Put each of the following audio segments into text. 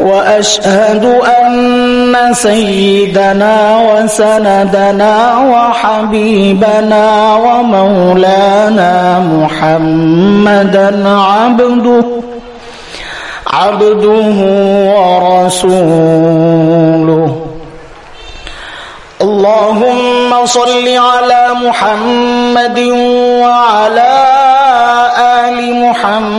وأشهد أن سيدنا وسندنا وحبيبنا ومولانا محمدا عبده عبده ورسوله. اللهم صل على محمد وعلى آل محمد.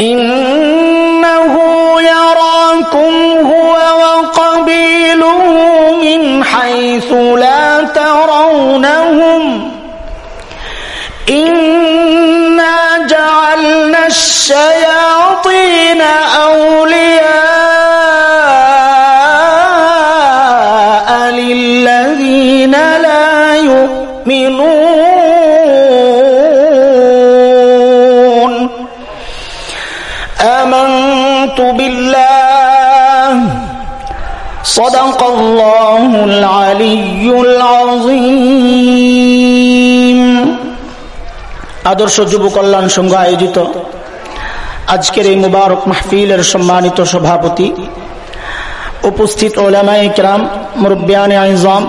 إنه يراكم هو وقبيله من حيث لا ترونهم. إنا جعلنا الشياطين أولياء. صدق الله العلي العظيم আদর্শ যুব কল্যাণ সংঘ আয়োজিত আজকের এই মুবারক মাহফিলের সম্মানিত সভাপতি উপস্থিত ওলামাই ইকরাম মুরব্বিয়ান আইজাম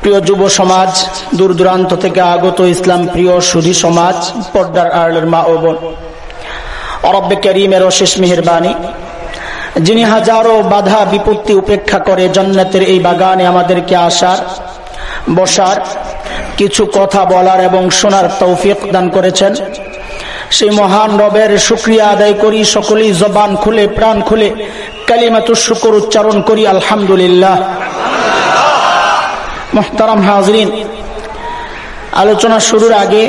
প্রিয় যুব সমাজ দূর দূরান্ত থেকে আগত ইসলাম প্রিয় সুধী সমাজ পর্দার আড়লের মা ও বোন অরব্বে করিমের অশেষ মেহরবানি যিনি হাজারো বাধা বিপত্তি উপেক্ষা করে জন্নাতের এই বাগানে আমাদেরকে আসার, বসার, কিছু কথা বলার এবং শোনার তৌফিক দান করেছেন। সেই মহান রবের শুক্রিয়া আদায় করি, সকলেই জবান খুলে, প্রাণ খুলে কালিমাতু শুকর উচ্চারণ করি, আলহামদুলিল্লাহ। মোহতারাম হাজরিন, আলোচনা শুরুর আগে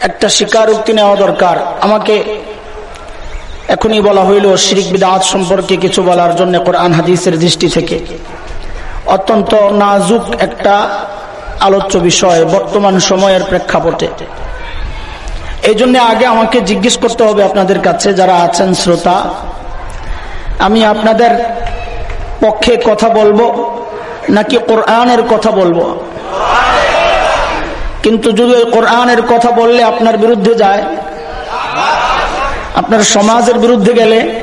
একটা স্বীকারোক্তি নেওয়া দরকার। আমাকে এখনই বলা হইল, শিরিক বিদাত সম্পর্কে কিছু বলার জন্য কোরআন হাদিসের দৃষ্টি থেকে। অত্যন্ত নাজুক একটা আলোচ্য বিষয় বর্তমান সময়ের প্রেক্ষাপটে। এই জন্য আগে আমাকে জিজ্ঞেস করতে হবে আপনাদের কাছে, যারা আছেন শ্রোতা। আমি আপনাদের পক্ষে কথা বলব, নাকি কোরআনের কথা বলব? কিন্তু যদি কোরআনের কথা বললে আপনার বিরুদ্ধে যায় আপনার সমাজের বিরুদ্ধে গেলে,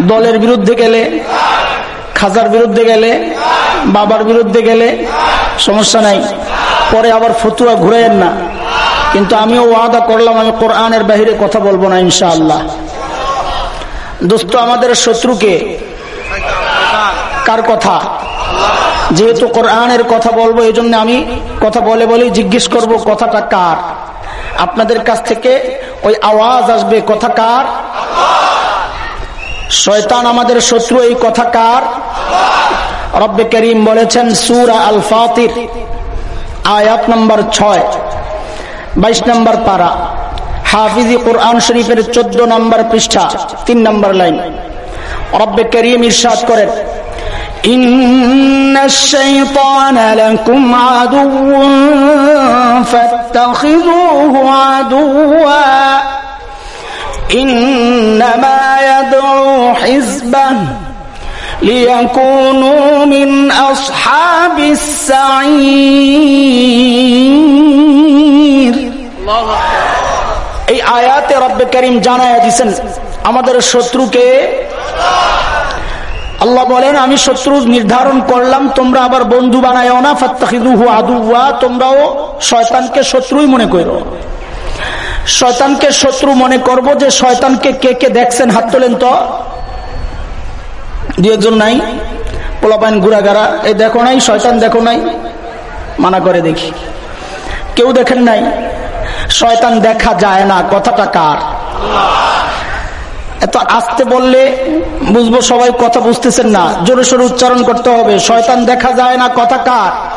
দলের বিরুদ্ধে গেলে, খাজার বিরুদ্ধে গেলে, বাবার বিরুদ্ধে গেলে সমস্যা নাই। পরে আবার ফতুয়া ঘুরেন না। কিন্তু আমিও ওয়াদা করলাম, আমি কোরআনের বাহিরে কথা বলব না ইনশাআল্লাহ। দোস্ত, আমাদের শত্রুকে কার কথা? যেহেতু কোরআনের কথা বলব এই আমি কথা বলে বলে, জিজ্ঞেস করব, কথাটা কার? আপনাদের কাছ থেকে ওই আওয়াজ আসবে, কথা কার? শয়তান আমাদের শত্রু, এই কথা কার? রব্বে করিম বলেছেন, সুরা আল ফাতির আয়াত নম্বর ছয়, বাইশ নম্বর পারা। হাফিজি কোরআন শরীফের চোদ্দ নম্বর পৃষ্ঠা, তিন নম্বর লাইন। রব্বে করিম ইরশাদ করেন إن الشيطان لكم عدو فاتخذوه عدوا إنما يدعو حزبه ليكونوا من أصحاب السعير এই আয়াতে রব্বে করিম জানায় দিছেন আমাদের শত্রুকে আল্লাহ বলেন, আমি শত্রু নির্ধারণ করলাম, তোমরা আবার বন্ধু বানায় না ফাত্তাহিদুহু আদুয়া তোমরাও শয়তানকে শত্রুই মনে করো। শয়তানকে শত্রু মনে করব যে শয়তানকে কে কে দেখছেন, হাত তোলেন তো। দু একজন নাই, পোলাপাইন ঘুরাগারা এই দেখো নাই, শয়তান দেখো নাই, মানা করে দেখি। কেউ দেখেন নাই? শয়তান দেখা যায় না, কথাটা কার? এত আসতে বললে বুঝব সবাই কথা বুঝতেছেন না। জোরে সোরে উচ্চারণ করতে হবে। শয়তান দেখা যায় না, কথা কার?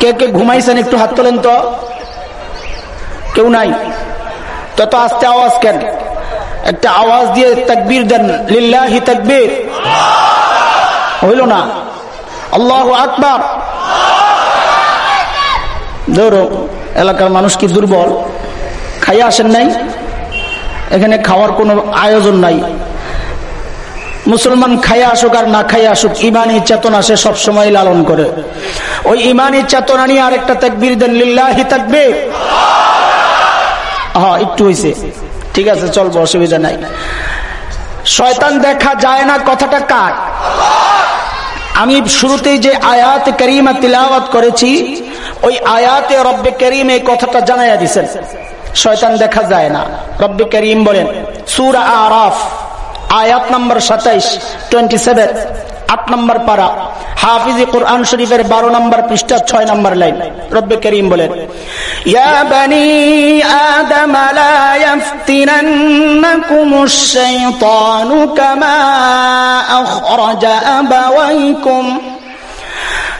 কে কে ঘুমাইছেন, একটু হাত তোলেন তো। কেউ নাই। তত আস্তে আওয়াজ কেন? একটা আওয়াজ দিয়ে তাকবীর দেন, লিল্লাহি তাকবীর। হইল না। আল্লাহ আকবার। ধরো, এলাকার মানুষ কি দুর্বল? খাইয়া আসেন নাই? এখানে খাওয়ার কোনো আয়োজন নাই। মুসলমান খাইয়া আসুক আর না খাইয়া আসুক ইমানি চেতনা সে সবসময় লালন করে। ওই ইমানি চেতনা নিয়ে আরেকটা তাকবীর দেন, লিল্লাহি তাকবীর। হ্যাঁ একটু হয়েছে ঠিক আছে, চলবো, অসুবিধা নাই। শয়তান দেখা যায় না কথাটা কার? আমি শুরুতেই যে আয়াত করিমা তিলাওয়াত করেছি, ওই আয়াতে রব্বে করিম এই কথাটা জানাইয়া দিছেন। শয়তান দেখা যায় না। রব্বে করিম বলেন, সুরা আরাফ, আয়াত নম্বর সাতাইশ টোয়েন্টি সেভেন আট নম্বর পারা। হাফিজ কোরআন শরীফের বারো নম্বর পৃষ্ঠা, ছয় নম্বর লাইন। রব্বে করিম বলেন আখরাজা আবাওয়াইকুম।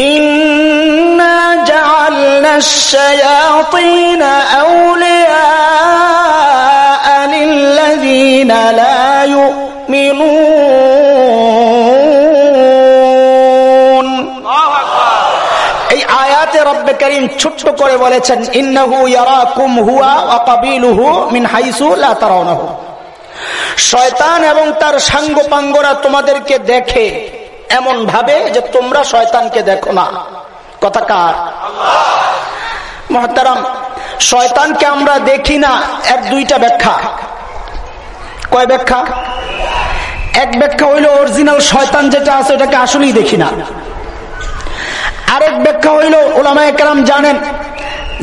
إنا جعلنا الشياطين أولياء للذين لا يؤمنون এই আয়াতে রব্বে করিম ছোট্ট করে বলেছেন ইন্নাহু ইয়ারাকুম হুয়া ওয়া কাবিলুহু মিন হাইসু লা তারাউনাহু শয়তান এবং তার সাঙ্গপাঙ্গরা তোমাদেরকে দেখে এমন ভাবে যে তোমরা শয়তানকে দেখো না। কথা কার? মহতারাম, শয়তানকে আমরা দেখি না, এক দুইটা ব্যাখ্যা। কয় ব্যাখ্যা? এক ব্যাখ্যা হইল অরিজিনাল শয়তান যেটা আছে ওটাকে আসলেই দেখি না। আরেক ব্যাখ্যা হইল ওলামায় কেরাম জানেন,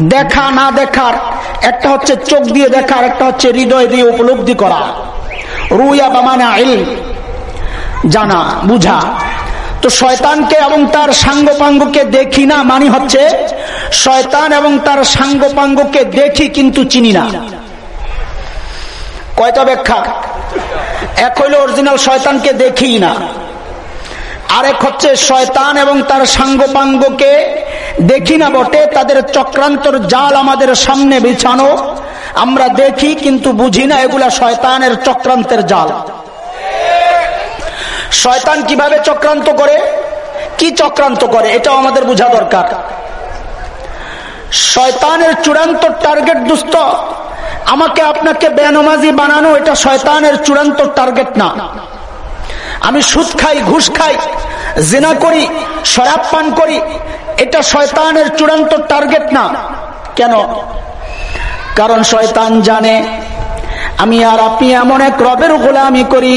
দেখা না দেখার, একটা হচ্ছে চোখ দিয়ে দেখার একটা হচ্ছে হৃদয় দিয়ে উপলব্ধি করা। রুইয়া বা মানে আইল জানা, বুঝা। তো শয়তানকে এবং তার সাঙ্গপাঙ্গকে দেখি না মানে হচ্ছে, শয়তান এবং তার সাঙ্গপাঙ্গকে দেখি কিন্তু চিনি না। কয়টা ব্যাখ্যা? এক হইল অরিজিনাল শয়তানকে দেখি না। আরেক হচ্ছে শয়তান এবং তার সাঙ্গপাঙ্গকে দেখি না বটে, তাদের চক্রান্তর জাল আমাদের সামনে বিছানো। আমরা দেখি কিন্তু বুঝি না, এগুলা শয়তানের চক্রান্তের জাল। শয়তান কীভাবে চক্রান্ত করে? কি চক্রান্ত করে? এটাও আমাদের বোঝা দরকার। শয়তানের চূড়ান্ত টার্গেট দুস্থ। আমাকে আপনাকে বেনমাজি বানানো এটা শয়তানের চূড়ান্ত টার্গেট না। আমি সুদ খাই, ঘুষ খাই, জেনা করি, শরাব পান করি, এটা শয়তানের চূড়ান্ত টার্গেট না। কেন? কারণ শয়তান জানে, আমি আর আপনি এমন এক রবের গোলামি করি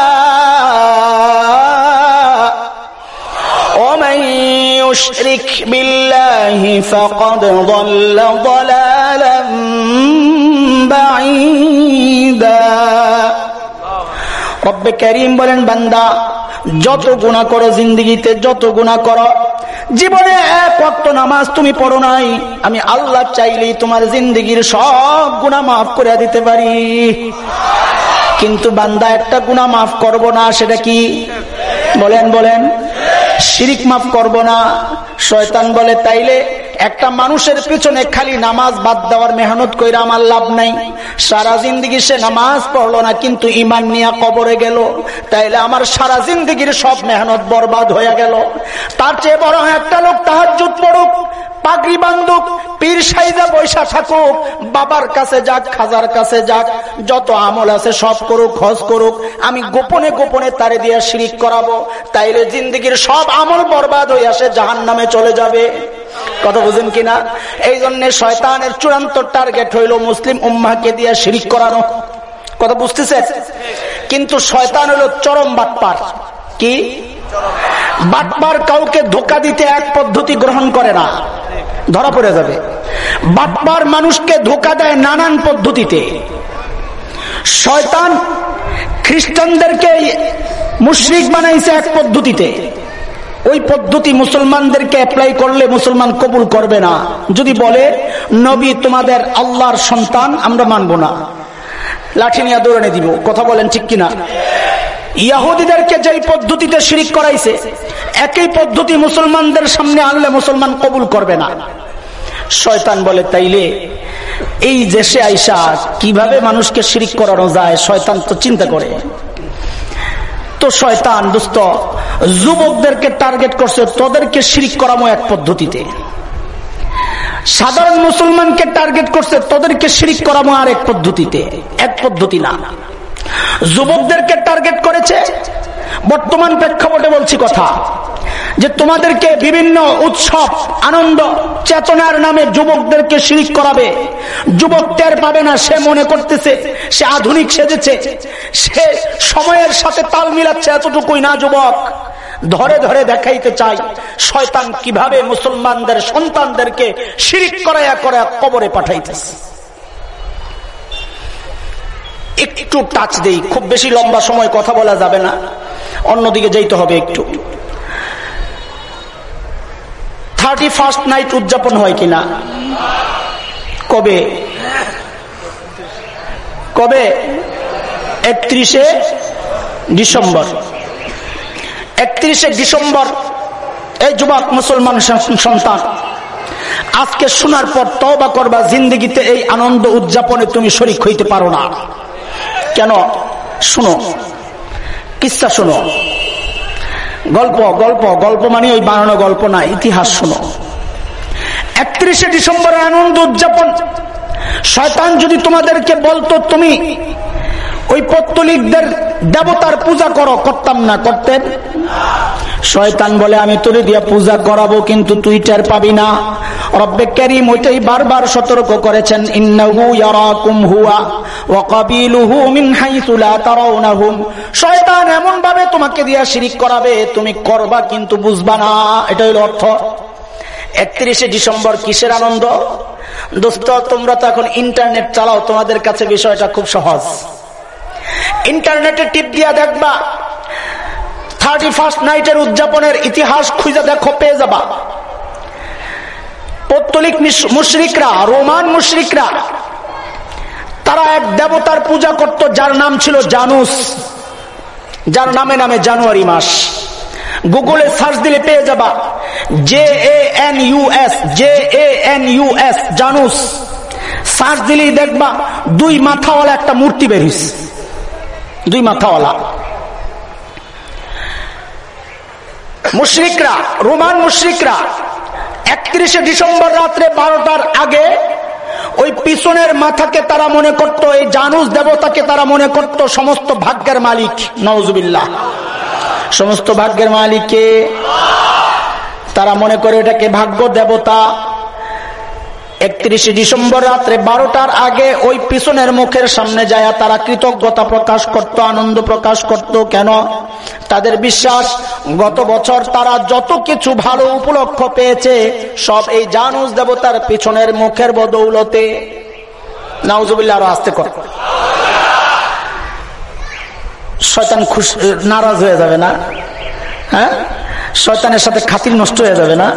يشرك بالله فقد ضل ضلالا রব্বে করিম বলেন বান্দা যত গুণা করো জিন্দিগিতে যত গুণা করো জীবনে এক অক্ট নামাজ তুমি পড়ো নাই আমি আল্লাহ চাইলেই তোমার জিন্দিগির সব গুণা মাফ করে দিতে পারি কিন্তু বান্দা একটা গুণা মাফ করব না সেটা কি বলেন বলেন শিরিক মাফ করব না। শয়তান বলে, তাইলে একটা মানুষের পিছনে খালি নামাজ বাদ দেওয়ার মেহনত করে আমার লাভ নাই। সারা জিন্দগি সে নামাজ পড়ল না, কিন্তু ইমান নিয়া কবরে গেল। তাইলে আমার সারা জিন্দগির সব মেহনত বরবাদ হয়ে গেল। তার চেয়ে বড় একটা লোক তাহার জুত পড়ুক। পাগড়ি বান্ধুক পীর সাইজা বৈশা থাকুক, বাবার কাছে যাক, খাজার কাছে যাক, যত আমল আছে সব করুক, হজ করুক, আমি গোপনে গোপনে তারে দিয়ে শিরিক করাবো, তাইলে জিন্দগির সব আমল বরবাদ হয়ে আসে জাহান নামে চলে যাবে। কথা বুঝেন কিনা? এই জন্য শয়তানের চূড়ান্ত টার্গেট হইল মুসলিম উম্মাকে দিয়ে শিরিক করানো। কথা বুঝতেছে? কিন্তু শয়তান হলো চরম বাটপার। কি? বাটপার কাউকে ধোকা দিতে এক পদ্ধতি গ্রহণ করে না। ধরা পড়ে যাবে। বাটপার মানুষকে ধোকা দেয় নানান পদ্ধতিতে। শয়তান খ্রিস্টানদেরকে মুশরিক বানাইছে এক পদ্ধতিতে। ওই পদ্ধতি মুসলমানদেরকে অ্যাপ্লাই করলে মুসলমান কবুল করবে না। যদি বলে, নবী, তোমাদের আল্লাহর সন্তান, আমরা মানব না। লাঠি নিয়ে দৌড়ে দিব। কথা বলেন ঠিক কিনা? ইয়াহুদিদেরকে যেই পদ্ধতিতে শিরিক করাইছে, একই পদ্ধতি মুসলমানদের সামনে আনলে মুসলমান কবুল করবে না। শয়তান বলে, তাইলে এই দেশে আইসা কীভাবে মানুষকে শিরিক করানো যায়? শয়তান তো চিন্তা করে। তো শয়তান দুস্থ যুবকদেরকে টার্গেট করছে, তোদেরকে শিরিক করামো এক পদ্ধতিতে। সাধারণ মুসলমানকে টার্গেট করছে, তোদেরকে শিরিক করামো আর এক পদ্ধতিতে। এক পদ্ধতি না। যুবকদেরকে টার্গেট করেছে। বর্তমান প্রেক্ষাপটে বলছি কথা যে তোমাদেরকে বিভিন্ন উৎসব, আনন্দ, চেতনার নামে যুবকদেরকে শিরিক করাবে। যুবক টের পাবে না, সে মনে করতেছে, সে আধুনিক সেজেছে। সে সময়ের সাথে তাল মিলাচ্ছে এতটুকুই না, যুবক। ধরে ধরে দেখাইতে চাই, শয়তান কীভাবে মুসলমানদের সন্তানদেরকে শিরিক করাইয়া করে কবরে পাঠাইতেছে। একটু টাচ দেই, খুব বেশি লম্বা সময় কথা বলা যাবে না। অন্যদিকে যেতে হবে একটু। থার্টি ফার্স্ট নাইট উদযাপন হয় কিনা? কবে? কবে? একত্রিশে ডিসেম্বর। একত্রিশে ডিসেম্বর, এই যুবক মুসলমান সন্তান, আজকে শোনার পর তবা করবা, জিন্দগিতে এই আনন্দ উদযাপনে তুমি শরিক হইতে পারো না। কেন? শুনো। কিসা শুনো? গল্প গল্প গল্প মানে ওই বানানো গল্প না, ইতিহাস শুনো। একত্রিশে ডিসেম্বর আনন্দ উদযাপন। শয়তান যদি তোমাদেরকে বলতো, তুমি ওই পত্তলিকদের দেবতার পূজা করো, করতাম না, করতেন? শয়তান বলে, আমি তোরে দিয়া পূজা করাবো, কিন্তু তুই টের পাবি না। রব্বে ক্যারিম ওইটাই বারবার সতর্ক করেছেন, ইন্নাহু ইয়ারাকুম হুয়া ওয়া কাবিলুহু মিন হাইসু লা তারাউনাহুম। শয়তান এমন ভাবে তোমাকে দিয়া শিরিক করাবে, তুমি করবা, কিন্তু বুঝবা না। এটা হলো অর্থ। একত্রিশে ডিসেম্বর কিসের আনন্দ? দোস্ত, তোমরা তো এখন ইন্টারনেট চালাও, তোমাদের কাছে বিষয়টা খুব সহজ। ইন্টারনেটে টিপ দিয়া দেখবা থার্টি ফার্স্ট নাইটের উদযাপনের ইতিহাস খুঁজে দেখো, পেয়ে যাবা। পত্তলিক মুশরিকরা, রোমান মুশরিকরা, তারা এক দেবতার পূজা করত, যার নাম ছিল জানুস। যার নামে নামে জানুয়ারি মাস। গুগলে সার্চ দিলে পেয়ে যাবা, J A N U S, J A N U S, Janus. Search দিলেই দেখবা, দুই মাথাওয়ালা একটা মূর্তি বেরিস দুই মাথাওয়ালা। মুশরিকরা, রোমান মুশরিকরা, একত্রিশে ডিসেম্বর রাত্রে বারোটার আগে ওই পিছনের মাথাকে তারা মনে করত, এই জানুস দেবতাকে তারা মনে করত, সমস্ত ভাগ্যের মালিক। নওজুবিল্লাহ সমস্ত ভাগ্যের মালিককে তারা মনে করে এটাকে ভাগ্য দেবতা। একত্রিশে ডিসেম্বর রাত্রে বারোটার আগে ওই পিছনের মুখের সামনে যায় তারা কৃতজ্ঞতা প্রকাশ করত, আনন্দ প্রকাশ করত। কেন? তাদের বিশ্বাস, গত বছর তারা যত কিছু ভালো উপলক্ষ পেয়েছে, সব এই জানুস দেবতার পিছনের মুখের বদৌলতে। নাউজুবিল্লা আরও আসতে কর। শয়তান খুশ, নারাজ হয়ে যাবে না? হ্যাঁ? শয়তানের সাথে খাতির নষ্ট হয়ে যাবে না?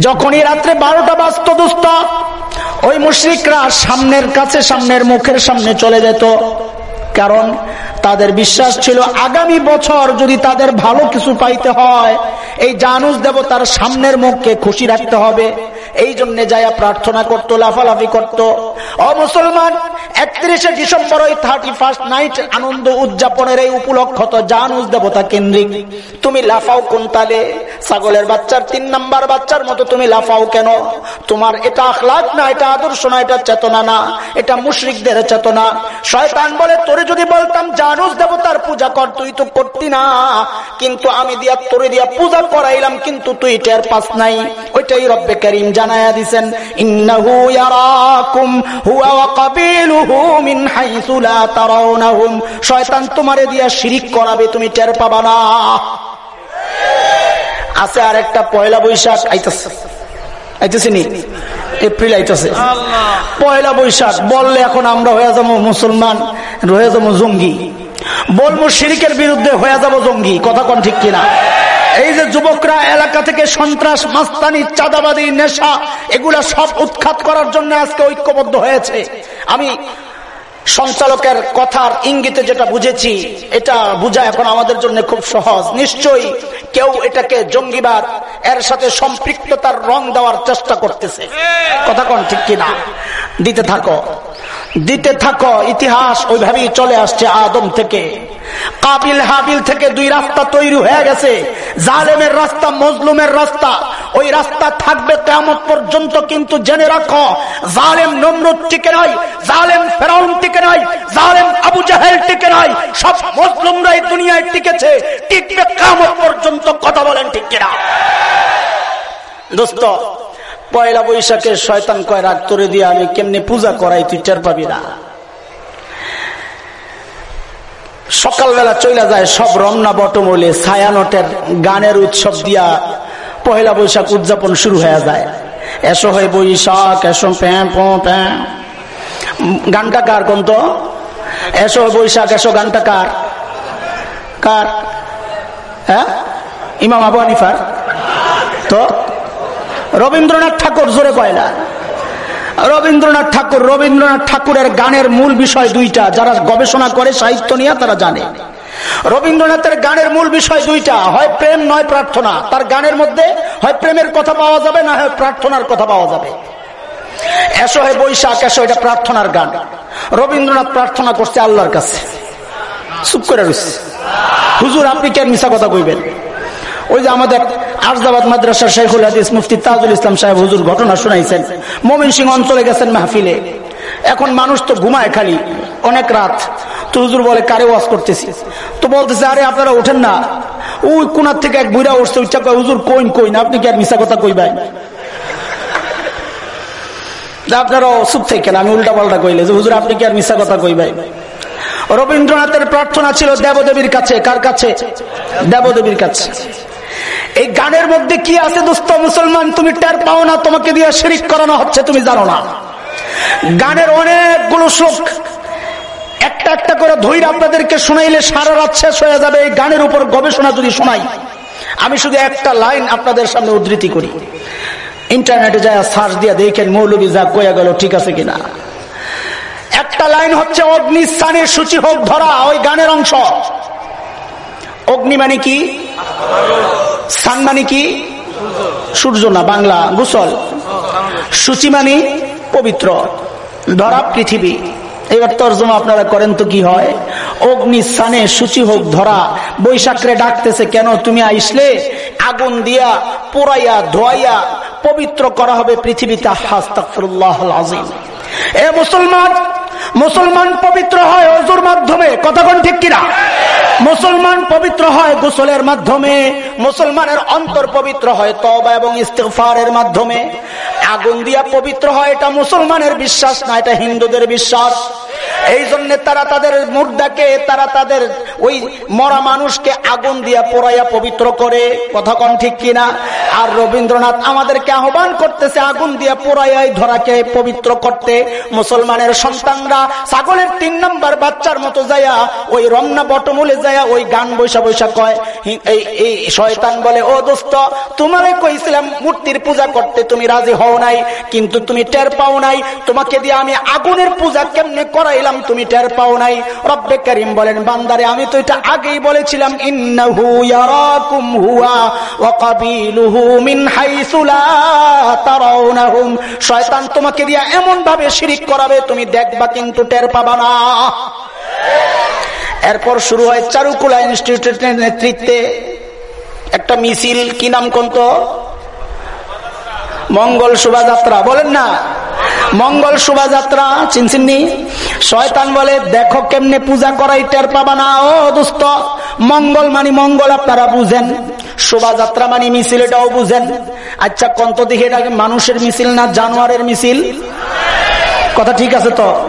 যখনই রাত্রে বারোটা বাজত দুস্ত, ওই মুশ্রিকরা সামনের কাছে, সামনের মুখের সামনে চলে যেত। কারণ তাদের বিশ্বাস ছিল আগামী বছর যদি তাদের ভালো কিছু পাইতে হয়, এই জানুস দেবতার সামনের মুখকে খুশি রাখতে হবে। এই জন্য যায়া প্রার্থনা করতো, লাফালাফি করতো। অ মুসলমান, একত্রিশে ডিসেম্বর ওই থার্টি ফার্স্ট নাইট আনন্দ উদযাপনের এই উপলক্ষ তো জানুস দেবতা কেন্দ্রিক। তুমি লাফাও কোন তালে? ছাগলের বাচ্চার তিন নাম্বার বাচ্চার মতো তুমি লাফাও কেন? তোমার এটা আখলাক না, এটা আদর্শ না, এটা চেতনা না, এটা মুশ্রিকদের চেতনা। শয়তান বলে, তোরে যদি বলতাম জানুস দেবতার পূজা কর তুই তো করতি না। কিন্তু আমি দিয়া তোরে দিয়া পূজা করাইলাম কিন্তু তুই টের পাস নাই। ওইটাই রব্বে করিম জানায়া দিছেন। ইন্নাহু ইয়ারাকুম হুয়া ওয়া কাবিলুহু মিন হাইসু লা তারাউনাহুম। শয়তান তোমারে দিয়া শিরিক করাবে তুমি টের পাবা না। আছে আর একটা পয়লা বৈশাখ আইতাছে। আইতেছে নি? এপ্রিল আইতেছে। পয়লা বৈশাখ বললে এখন আমরা হয়ে যাব মুসলমান হয়ে যাব জঙ্গি। বলব শিরিকের বিরুদ্ধে হয়ে যাব জঙ্গি। কথা কোন ঠিক কিনা? এই যে যুবকরা এলাকা থেকে সন্ত্রাস, মাস্তানি চাঁদাবাদী নেশা, এগুলা সব উৎখাত করার জন্য আজকে ঐক্যবদ্ধ হয়েছে। আমি সঞ্চালকের কথার ইঙ্গিতে যেটা বুঝেছি, এটা বুঝা এখন আমাদের জন্য খুব সহজ। নিশ্চয়ই কেউ এটাকে জঙ্গিবাদ, এর সাথে সম্পৃক্ততার রং দেওয়ার চেষ্টা করতেছে। কথা কোন ঠিক কিনা? দিতে থাকো। দিতে থাকো, ইতিহাস ওইভাবেই চলে আসছে আদম থেকে। কাবিল হাবিল থেকে দুই রাস্তা তৈরি হয়ে গেছে। জালেমের রাস্তা, মজলুমের রাস্তা, ওই রাস্তা থাকবে কেমন পর্যন্ত, কিন্তু জেনে রাখো, জালেম নমরুদ টিকে নাই, জালেম ফেরাউন টিকে নাই, জালেম আবু জাহেল টিকে নাই, সব মজলুমরাই দুনিয়ায় টিকেছে। টিকবে কেমন পর্যন্ত, কথা বলেন ঠিক কিনা? দোস্ত পয়লা বৈশাখের শয়তান কয়, রাগ তোরে দিয়ে আমি কেমনি পূজা করাই, তুই টের পাবি না? সকালবেলা চলে যায়, সব রমনা বটমলে ছায়ানটের গানের উৎসব দিয়া পহেলা বৈশাখ উদযাপন শুরু হয়ে যায়। এসো হয় বৈশাখ, এসো প্যাঁ প্যাঁ গানটা কার কোন তো? এসো বৈশাখ, এসো গানটা কার? কার? হ্যাঁ? ইমাম আবু হানিফার। তো? রবীন্দ্রনাথ ঠাকুর, জোরে কয়লা রবীন্দ্রনাথ ঠাকুর, রবীন্দ্রনাথ ঠাকুরের গানের মূল বিষয় দুইটা। যারা গবেষণা করে, সাহিত্য নিয়ে তারা জানে। রবীন্দ্রনাথের গানের মূল বিষয় দুইটা। হয় প্রেম, নয় প্রার্থনা। তার গানের মধ্যে হয় প্রেমের কথা পাওয়া যাবে, না হয় প্রার্থনার কথা পাওয়া যাবে। এসো হয় বৈশাখ, এসো, এটা প্রার্থনার গান। রবীন্দ্রনাথ প্রার্থনা করছে আল্লাহর কাছে। চুপ করে রয়েছে হুজুর, আপনি কেন মিশা কথা কইবেন? ওই যে আমাদের আরজাবাদ মাদ্রাসার শেখুল হাদিস মুফতি তাজুল ইসলাম সাহেব হুজুর ঘটনা শুনাইছেন। মমিন সিং অঞ্চলে গেছেন মাহফিলে। এখন মানুষ তো ঘুমায় খালি, অনেক রাত। তো হুজুর বলে, কারে ওয়াজ করতেছি? তো বলতেছে, আরে আপনারা ওঠেন না। ওই কোনার থেকে এক বুড়া উঠছে উচ্চা কয় হুজুর, কইন কইন, আপনি কি আর মিশা কথা কই কইবেন আপনারা চুপ থেকে আমি উল্টা পাল্টা কইলে যে, হুজুর, আপনি কি আর মিশা কথা কই কইবেন রবীন্দ্রনাথের প্রার্থনা ছিল দেবদেবীর কাছে, কার কাছে? দেবদেবীর কাছে। এই গানের মধ্যে কি আছে দোস্ত মুসলমান? তুমি টের পাও না, তোমাকে দিয়ে শিরিক করানো হচ্ছে, তুমি জানো না। গানের অনেকগুলো শ্লোক, একটা একটা করে ধৈর আপনাদেরকে শুনাইলে সারা রাত শেষ হয়ে যাবে, এই গানের উপর গবেষণা যদি শোনাই, আমি শুধু একটা লাইন আপনাদের সামনে উদ্ধৃতি করি। ইন্টারনেটে যায় সার্চ দিয়ে দেখেন, মৌলবী যা কয়া গেল, ঠিক আছে কিনা? একটা লাইন হচ্ছে, অগ্নি স্থানের সূচি হোক ধরা ওই গানের অংশ। অগ্নি মানে কি? স্থান মানে কি? সূর্য না, বাংলা, গুসল। সূচি মানে পবিত্র। ধরা পৃথিবী। এবার তর্জমা আপনারা করেন তো কি হয়? অগ্নি স্থানে সূচি হোক ধরা। বৈশাখরে ডাকতেছে, কেন তুমি আইসলে? আগুন দিয়া, পোড়াইয়া, ধোয়াইয়া, পবিত্র করা হবে পৃথিবীতে। আজিম এ মুসলমান মুসলমান পবিত্র হয় অজুর মাধ্যমে। কতক্ষণ ঠিক কিনা? মুসলমান পবিত্র হয় গোসলের মাধ্যমে। মুসলমানের অন্তর পবিত্র হয় তবা এবং ইস্তেফারের মাধ্যমে। আগুন দিয়া পবিত্র হয়, এটা মুসলমানের বিশ্বাস, না এটা হিন্দুদের বিশ্বাস। এই জন্য তারা তাদের মুর্দাকে, তারা তাদের ওই মরা মানুষকে আগুন দিয়া পোড়াইয়া পবিত্র করে। কথা কন ঠিক কিনা? আর রবীন্দ্রনাথ আমাদেরকে আহ্বান করতেছে, আগুন দিয়া পোড়াইয়াই ধরাকে পবিত্র করতে। মুসলমানের সন্তানরা ছাগলের তিন নম্বর বাচ্চার মতো যায়া, ওই রমনা বটমূলে যায়া ওই গান বৈশা বৈশা কয় এই এই শয়তান বলে, ও দোস্ত, তোমারে কইছিলাম মূর্তির পূজা করতে তুমি রাজি হও নাই, কিন্তু তুমি টের পাও নাই, তোমাকে দিয়ে আমি আগুনের পূজা কেমনে করাইলাম তুমি টের পাও নাই। রব্বে করিম বলেন, বান্দারে, আমি তো এটা আগেই বলেছিলাম, ইন্নাহু ইয়ারাকুম হুয়া ওয়া কাবিলুহু মিন হাইসু তারাউনাহুম। শয়তান তোমাকে দিয়ে এমন ভাবে শিরিক করাবে, তুমি দেখবা কিন্তু টের পাবা না। এরপর শুরু হয় চারুকুলা ইনস্টিটিউটের নেতৃত্বে একটা মিছিল, কি নাম কোন মঙ্গল শোভাযাত্রা, বলেন না? মঙ্গল শোভাযাত্রা চিনচিননি শয়তান বলে, দেখো কেমনে পূজা করাই টের পাবা না, ও দোস্ত। মঙ্গল মানি মঙ্গল, আপনারা বুঝেন। শোভাযাত্রা মানি মিছিল, এটাও বুঝেন। আচ্ছা কন্ত এটা? মানুষের মিছিল না জানোয়ারের মিছিল? কথা ঠিক আছে তো?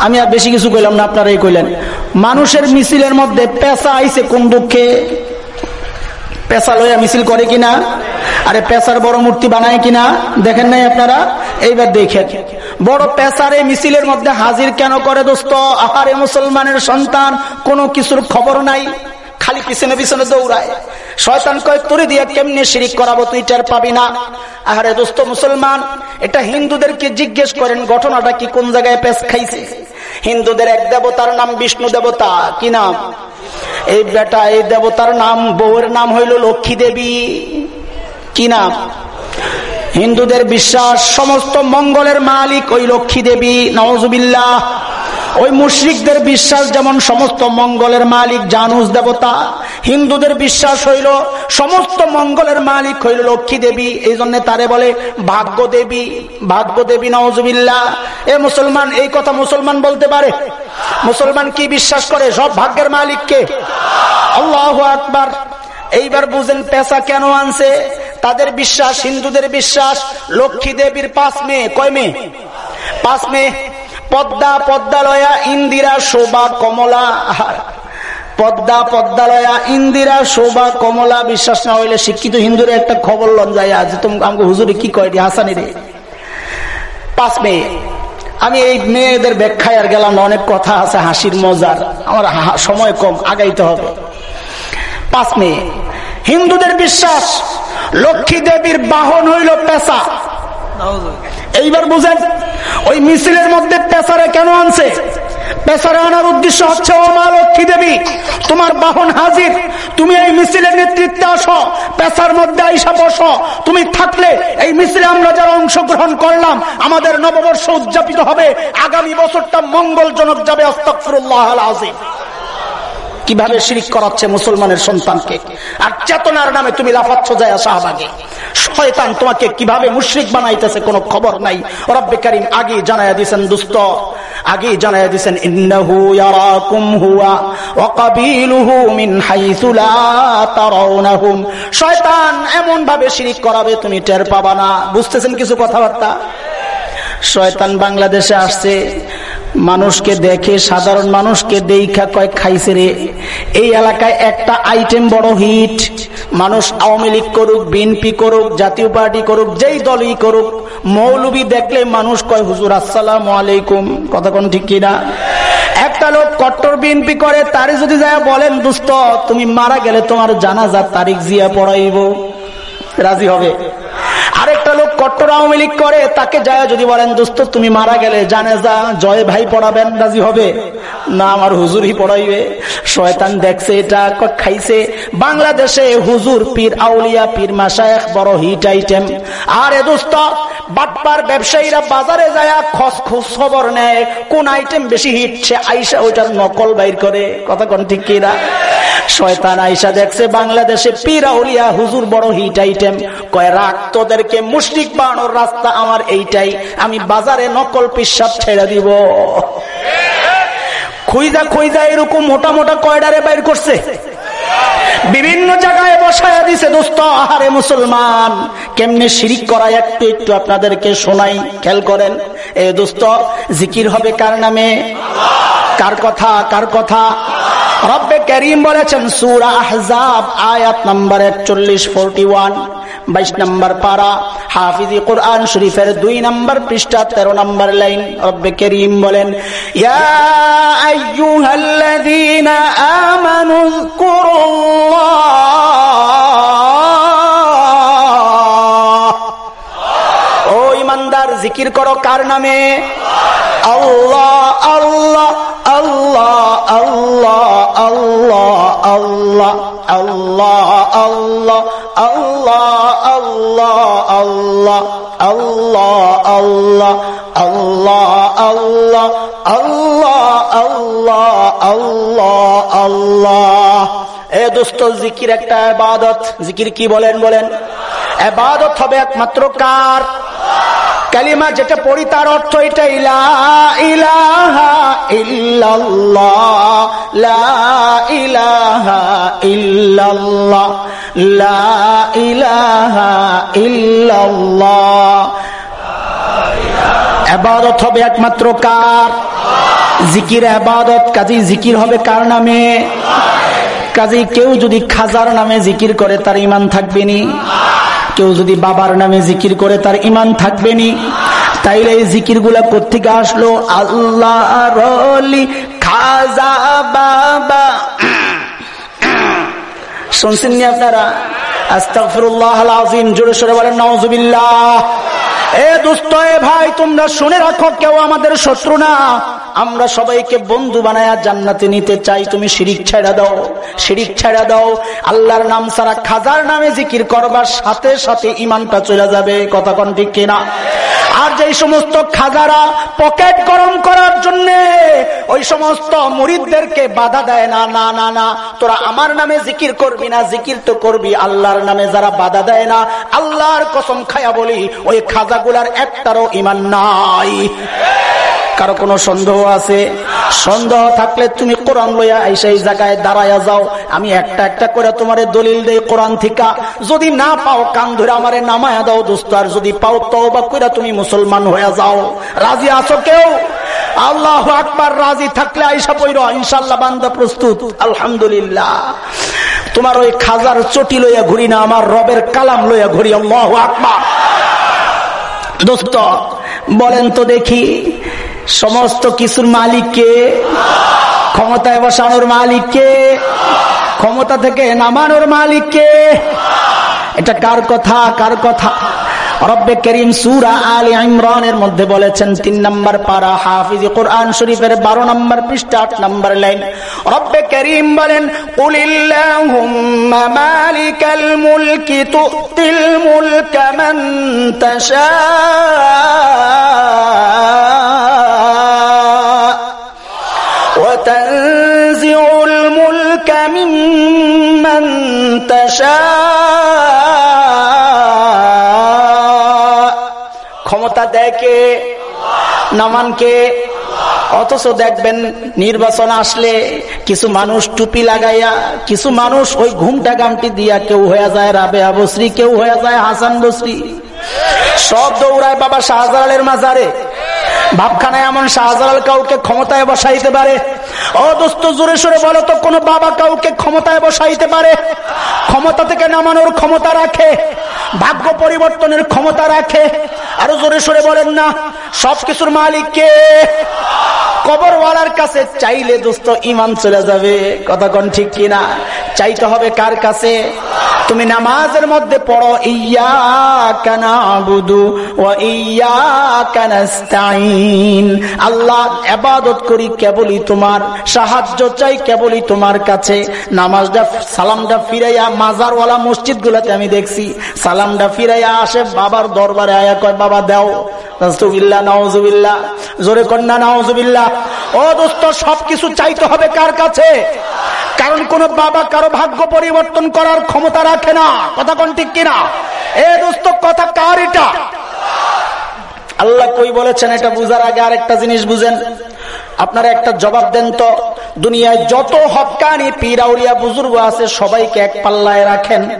আমি আর বেশি কিছু কইলাম না, আপনারাই কইলেন। মানুষের মিছিলের মধ্যে পেশা আইছে কোন দুঃখে? পেশা লইয়া মিছিল করে কিনা? আরে পেশার বড় মূর্তি বানায় কিনা? দেখেন নাই আপনারা? এইবার দেখেন। বড় পেশারে মিছিলের মধ্যে হাজির কেন করে দোস্ত? আহারে মুসলমানের সন্তান, কোনো কিছুর খবর নাই। খালি পিছনে পিছনে দৌড়ায়। শয়তান কয়, তোরে দিয়ে কেমনে শিরিক করাবো তুই টের পাবি না? আহারে দোস্ত, মুসলমান, এটা হিন্দুদেরকে জিজ্ঞেস করেন, ঘটনাটা কি কোন জায়গায় পেশ খাইছে? হিন্দুদের এক দেবতার নাম বিষ্ণু দেবতা, কি নাম? এই বেটা, এই দেবতার নাম, বউয়ের নাম হইল লক্ষ্মী দেবী। কি নাম? হিন্দুদের বিশ্বাস, সমস্ত মঙ্গলের মালিক ওই লক্ষ্মী দেবী, নওয়াজুবিল্লাহ। ওই মুশ্রিকদের বিশ্বাস যেমন সমস্ত মঙ্গলের মালিক জানুস দেবতা, হিন্দুদের বিশ্বাস হইল সমস্ত মঙ্গলের মালিক হইল লক্ষ্মী দেবী, এই জন্য তারে বলে ভাগ্য দেবী ভাগ্য দেবী নওয়াজুবিল্লাহ এ মুসলমান, এই কথা মুসলমান বলতে পারে? মুসলমান কি বিশ্বাস করে সব ভাগ্যের মালিককে? আল্লাহ আকবার। এইবার বুঝেন পেশা কেন আনছে? তাদের বিশ্বাস, হিন্দুদের বিশ্বাস, লক্ষ্মী দেবীর পাঁচ মেয়ে, কয় মেয়ে? পাঁচ মেয়ে। পদ্মা পদ্মালয়া ইন্দিরা শোভা কমলা। পদ্মা পদ্মালয়া ইন্দিরা শোভা কমলা, বিশ্বাস না হইলে শিক্ষিত হিন্দুর একটা খবর লন যায় আজ। তুমি আমাকে হুজুরে কি কয় হাসানি রে? পাঁচ মেয়ে। আমি এই মেয়েদের ব্যাখ্যায় আর গেলাম, অনেক কথা আছে, হাসির মজার। আমার সময় কম, আগাইতে হবে। পাঁচ মেয়ে। হিন্দুদের বিশ্বাস, লক্ষ্মী দেবীর বাহন হইল পেশা এইবার বুঝেন, ওই মিছিলের মধ্যে পেশারে কেন আনছে? পেশারে আনার উদ্দেশ্য হচ্ছে, ও মা লক্ষ্মী দেবী, তোমার বাহন হাজির, তুমি এই মিছিলের নেতৃত্বে আসো পেশার মধ্যে আইসা বসো, তুমি থাকলে এই মিছিলে আমরা যারা অংশগ্রহণ করলাম, আমাদের নববর্ষ উদযাপিত হবে, আগামী বছরটা মঙ্গলজনক যাবে আস্তফরুল্লাহ আজিম কীভাবে শিরিক করাচ্ছে মুসলমানের সন্তানকে? আর চেতনার নামে তুমি লাফাচ্ছ যায় শাহবাগে। শয়তান তোমাকে কীভাবে মুশ্রিক বানাইতেছে কোনো খবর নাই। রব্বে করিম আগে জানাইয়া দিছেন দুস্থ আগে জানাইয়া দিছেন, ইন্নাহু ইয়ারাকুম হুয়া ওয়া কাবিলুহু মিন হাইসু লা তারাউনাহুম। শয়তান এমন ভাবে শিরিক করাবে তুমি টের পাবা না। বুঝতেছেন কিছু কথাবার্তা? শয়তান বাংলাদেশে আসছে মানুষকে দেখে, সাধারণ মানুষকে দেখা কয় খাইছে রে। এই এলাকায় একটা আইটেম বড় হিট মানুষ আওয়ামী লীগ করুক বিএনপি করুক, জাতীয় পার্টি করুক, যেই দলই করুক, মৌলবি দেখলে মানুষ কয়, হুজুর, আসসালাম আলাইকুম। কথা কোন ঠিক কিনা? একটা লোক কট্টর বিএনপি করে, তারে যদি যায় বলেন দুস্থ তুমি মারা গেলে তোমার জানাজার তারিখ জিয়া পড়াইব। রাজি হবে? কট্টর আওয়ামী লীগ করে, তাকে যায় যদি বলেন, দোস্ত, তুমি মারা গেলে জানে যা জয় ভাই পড়াবেন, রাজি হবে? না, আমার হুজুরই পড়াইবে। শয়তান দেখছে এটা খাইছে। বাংলাদেশে হুজুর, পীর আউলিয়া, পীর মাসায় বড় হিট আইটেম। আরে দোস্ত বাটপার ব্যবসায়ীরা বাজারে যায় খস খোঁজ খবর নেয়, কোন আইটেম বেশি হিট? সে আইসা ওইটার নকল বাইর করে। কথা কোন ঠিক কিনা? শয়তান আইসা দেখছে, বাংলাদেশে পীর আউলিয়া, হুজুর বড় হিট আইটেম। কয় রাখ তোদেরকে মুশরিক বানানোর রাস্তা আমার এইটাই। আমি বাজারে নকল পিসাব ছেড়ে দিব। খুইজা খুইজা এরকম মোটা মোটা কয়ডারে বাইর করছে? বিভিন্ন জায়গায় বসায় দিছে, দোস্ত, আহারে মুসলমান। কেমনে শিরিক করা একটু একটু আপনাদেরকে শোনাই, খেয়াল করেন। এ দোস্ত, জিকির হবে কার নামে? কার কথা কার কথা? রব্বে করিম বলেছেন, সুরা আহজাব, আয়াত নাম্বার একচল্লিশ, ফোরটি ওয়ান। বাইশ নম্বর পারা। হাফিজি কোরআন শরীফের দুই নম্বর পৃষ্ঠা, তেরো নম্বর লাইন। রব্বে করিম বলেন ও ইমানদার, জিকির করো কার নামে? আল্লাহ আল্লাহ। আল্লাহ আল্লাহ আল্লাহ আল্লাহ আল্লাহ আল্লাহ আল্লাহ আল্লাহ আল্লাহ আল্লাহ আল্লাহ আল্লাহ আল্লাহ আল্লাহ আল্লাহ আল্লাহ আল্লাহ এ দোস্ত জিকির একটা আবাদত জিকির কি বলেন বলেন আবাদত হবে একমাত্র কার কালিমা যেটা পড়ি তার অর্থ এটা ইলা ইলাহা লা ইলাহা লা ইলাহা আবাদত হবে একমাত্র কার? জিকির আবাদত কাজী জিকির হবে কার নামে? কাজী কেউ যদি খাজার নামে জিকির করে তার ইমান থাকবে নি? কেউ যদি বাবার নামে জিকির করে তার ইমান থাকবে নি? তাইলে এই জিকিরগুলা কোথেকে আসলো? আল্লাহ রলি খাজা বাবা। শুনছেন নি আপনারা? আস্তাফরুল্লাহ আজিম জোরে সরে বলেন নওয়াজুবিল্লাহ ভাই, তোমরা শুনে রাখো, কেউ আমাদের শত্রু না। আমরা সবাইকে বন্ধু বানায়া জান্নাতে নিতে চাই। তুমি শিরিক ছেড়া দাও, শিরিক ছেড়া দাও। আল্লাহর নাম সারা খাজার নামে জিকির করবার সাথে সাথে ইমানটা চলে যাবে। কথা কন ঠিক কিনা? আর যে সমস্ত খাজারা পকেট গরম করার জন্য ওই সমস্ত মুরিদদেরকে বাধা দেয়, না না না না, তোরা আমার নামে জিকির করবি না, জিকির তো করবি, আল্লাহর নামে যারা বাধা দেয় না, আল্লাহর কসম খায়া বলি, ওই খাজাগুলার একটারও ইমান নাই। কারও কোনো সন্দেহ আছে? সন্দেহ থাকলে তুমি কোরআন লইয়া এই জায়গায় দাঁড়াইয়া যাও। আমি একটা একটা করে তোমার দলিল দেই কোরআন থিকা। যদি না পাও, কান ধরে আমারে নামায়া দাও দোস্ত। আর যদি পাও তো বা কইরা তুমি মুসলমান হয়ে যাও। রাজি আছো কেউ? আল্লাহ আকবার, রাজি থাকলে আইসা পইর। ইনশাল্লাহ বান্দা প্রস্তুত। আলহামদুলিল্লাহ। তোমার ওই খাজার চটি লইয়া ঘুরি না, আমার রবের কালাম লইয়া ঘুরি। আল্লাহ আকবার। দোস্ত, বলেন তো দেখি, সমস্ত কিছুর মালিককে ক্ষমতায় বসানোর মালিককে ক্ষমতা থেকে নামানোর মালিককে এটা কার কথা কার কথা? রব্বে করিম সুরা আলী ইমরানের মধ্যে বলেছেন তিন নম্বর পারা হাফিজ কোরআন শরীফের বারো নম্বর পৃষ্ঠা আট নম্বর লাইন রব্বে করিম বলেন মালিকাল মুলকি তুতিল মুলক মান তাশা وتنزع الملك ممن تشاء ক্ষমতা দেয় কে? দেখে নামানকে অথচ দেখবেন নির্বাচন আসলে কিছু মানুষ টুপি লাগাইয়া, কিছু মানুষ ওই ঘুমটা গামটি দিয়া কেউ হয়ে যায় রাবে আবশ্রী কেউ হয়ে যায় হাসান বশ্রী সব দৌড়ায় বাবা শাহজালালের মাজারে। ভাবখানায় এমন শাহজালাল কাউকে ক্ষমতায় বসাইতে পারে ও দোস্ত, জোরে সরে বলো তো, কোন বাবা কাউকে ক্ষমতায় বসাইতে পারে? ক্ষমতা থেকে নামানোর ক্ষমতা রাখে, ভাগ্য পরিবর্তনের ক্ষমতা রাখে। আরও জোরে সরে বলেন না সবকিছুর মালিক কে? কবরওয়ালার কাছে চাইলে দোস্ত ইমান চলে যাবে। কতক্ষণ ঠিক কিনা? চাইতে হবে কার কাছে? তুমি নামাজের মধ্যে পড়ো ইয়া কানা বুধু ও ইয়া আল্লাহ এবাদত করি কেবলই তোমার, সাহায্য চাই কেবলই তোমার কাছে। নামাজটা, সালামটা ফিরাইয়া মাজারওয়ালা মসজিদ গুলাতে আমি দেখছি। সালামটা ফিরাইয়া আসে বাবার দরবারে, আয়া কয়, বাবা, দাও। জোরে কন্যা নওয়াজুবিল্লাহ ও দোস্ত, সবকিছু চাইতে হবে কার কাছে? কারণ কোন বাবা কারও ভাগ্য পরিবর্তন করার ক্ষমতা রাখে না। কথা কোন ঠিক কিনা? এ দোস্ত, কথা কার এটা? আল্লাহ কই বলেছেন এটা বুঝার আগে আরেকটা জিনিস বুঝেন। আপনারা একটা জবাব দেন তো। দুনিয়ায় যত হকানি পিরাউলিয়া বুজুর্গ আছে, সবাইকে এক পাল্লায় রাখেন।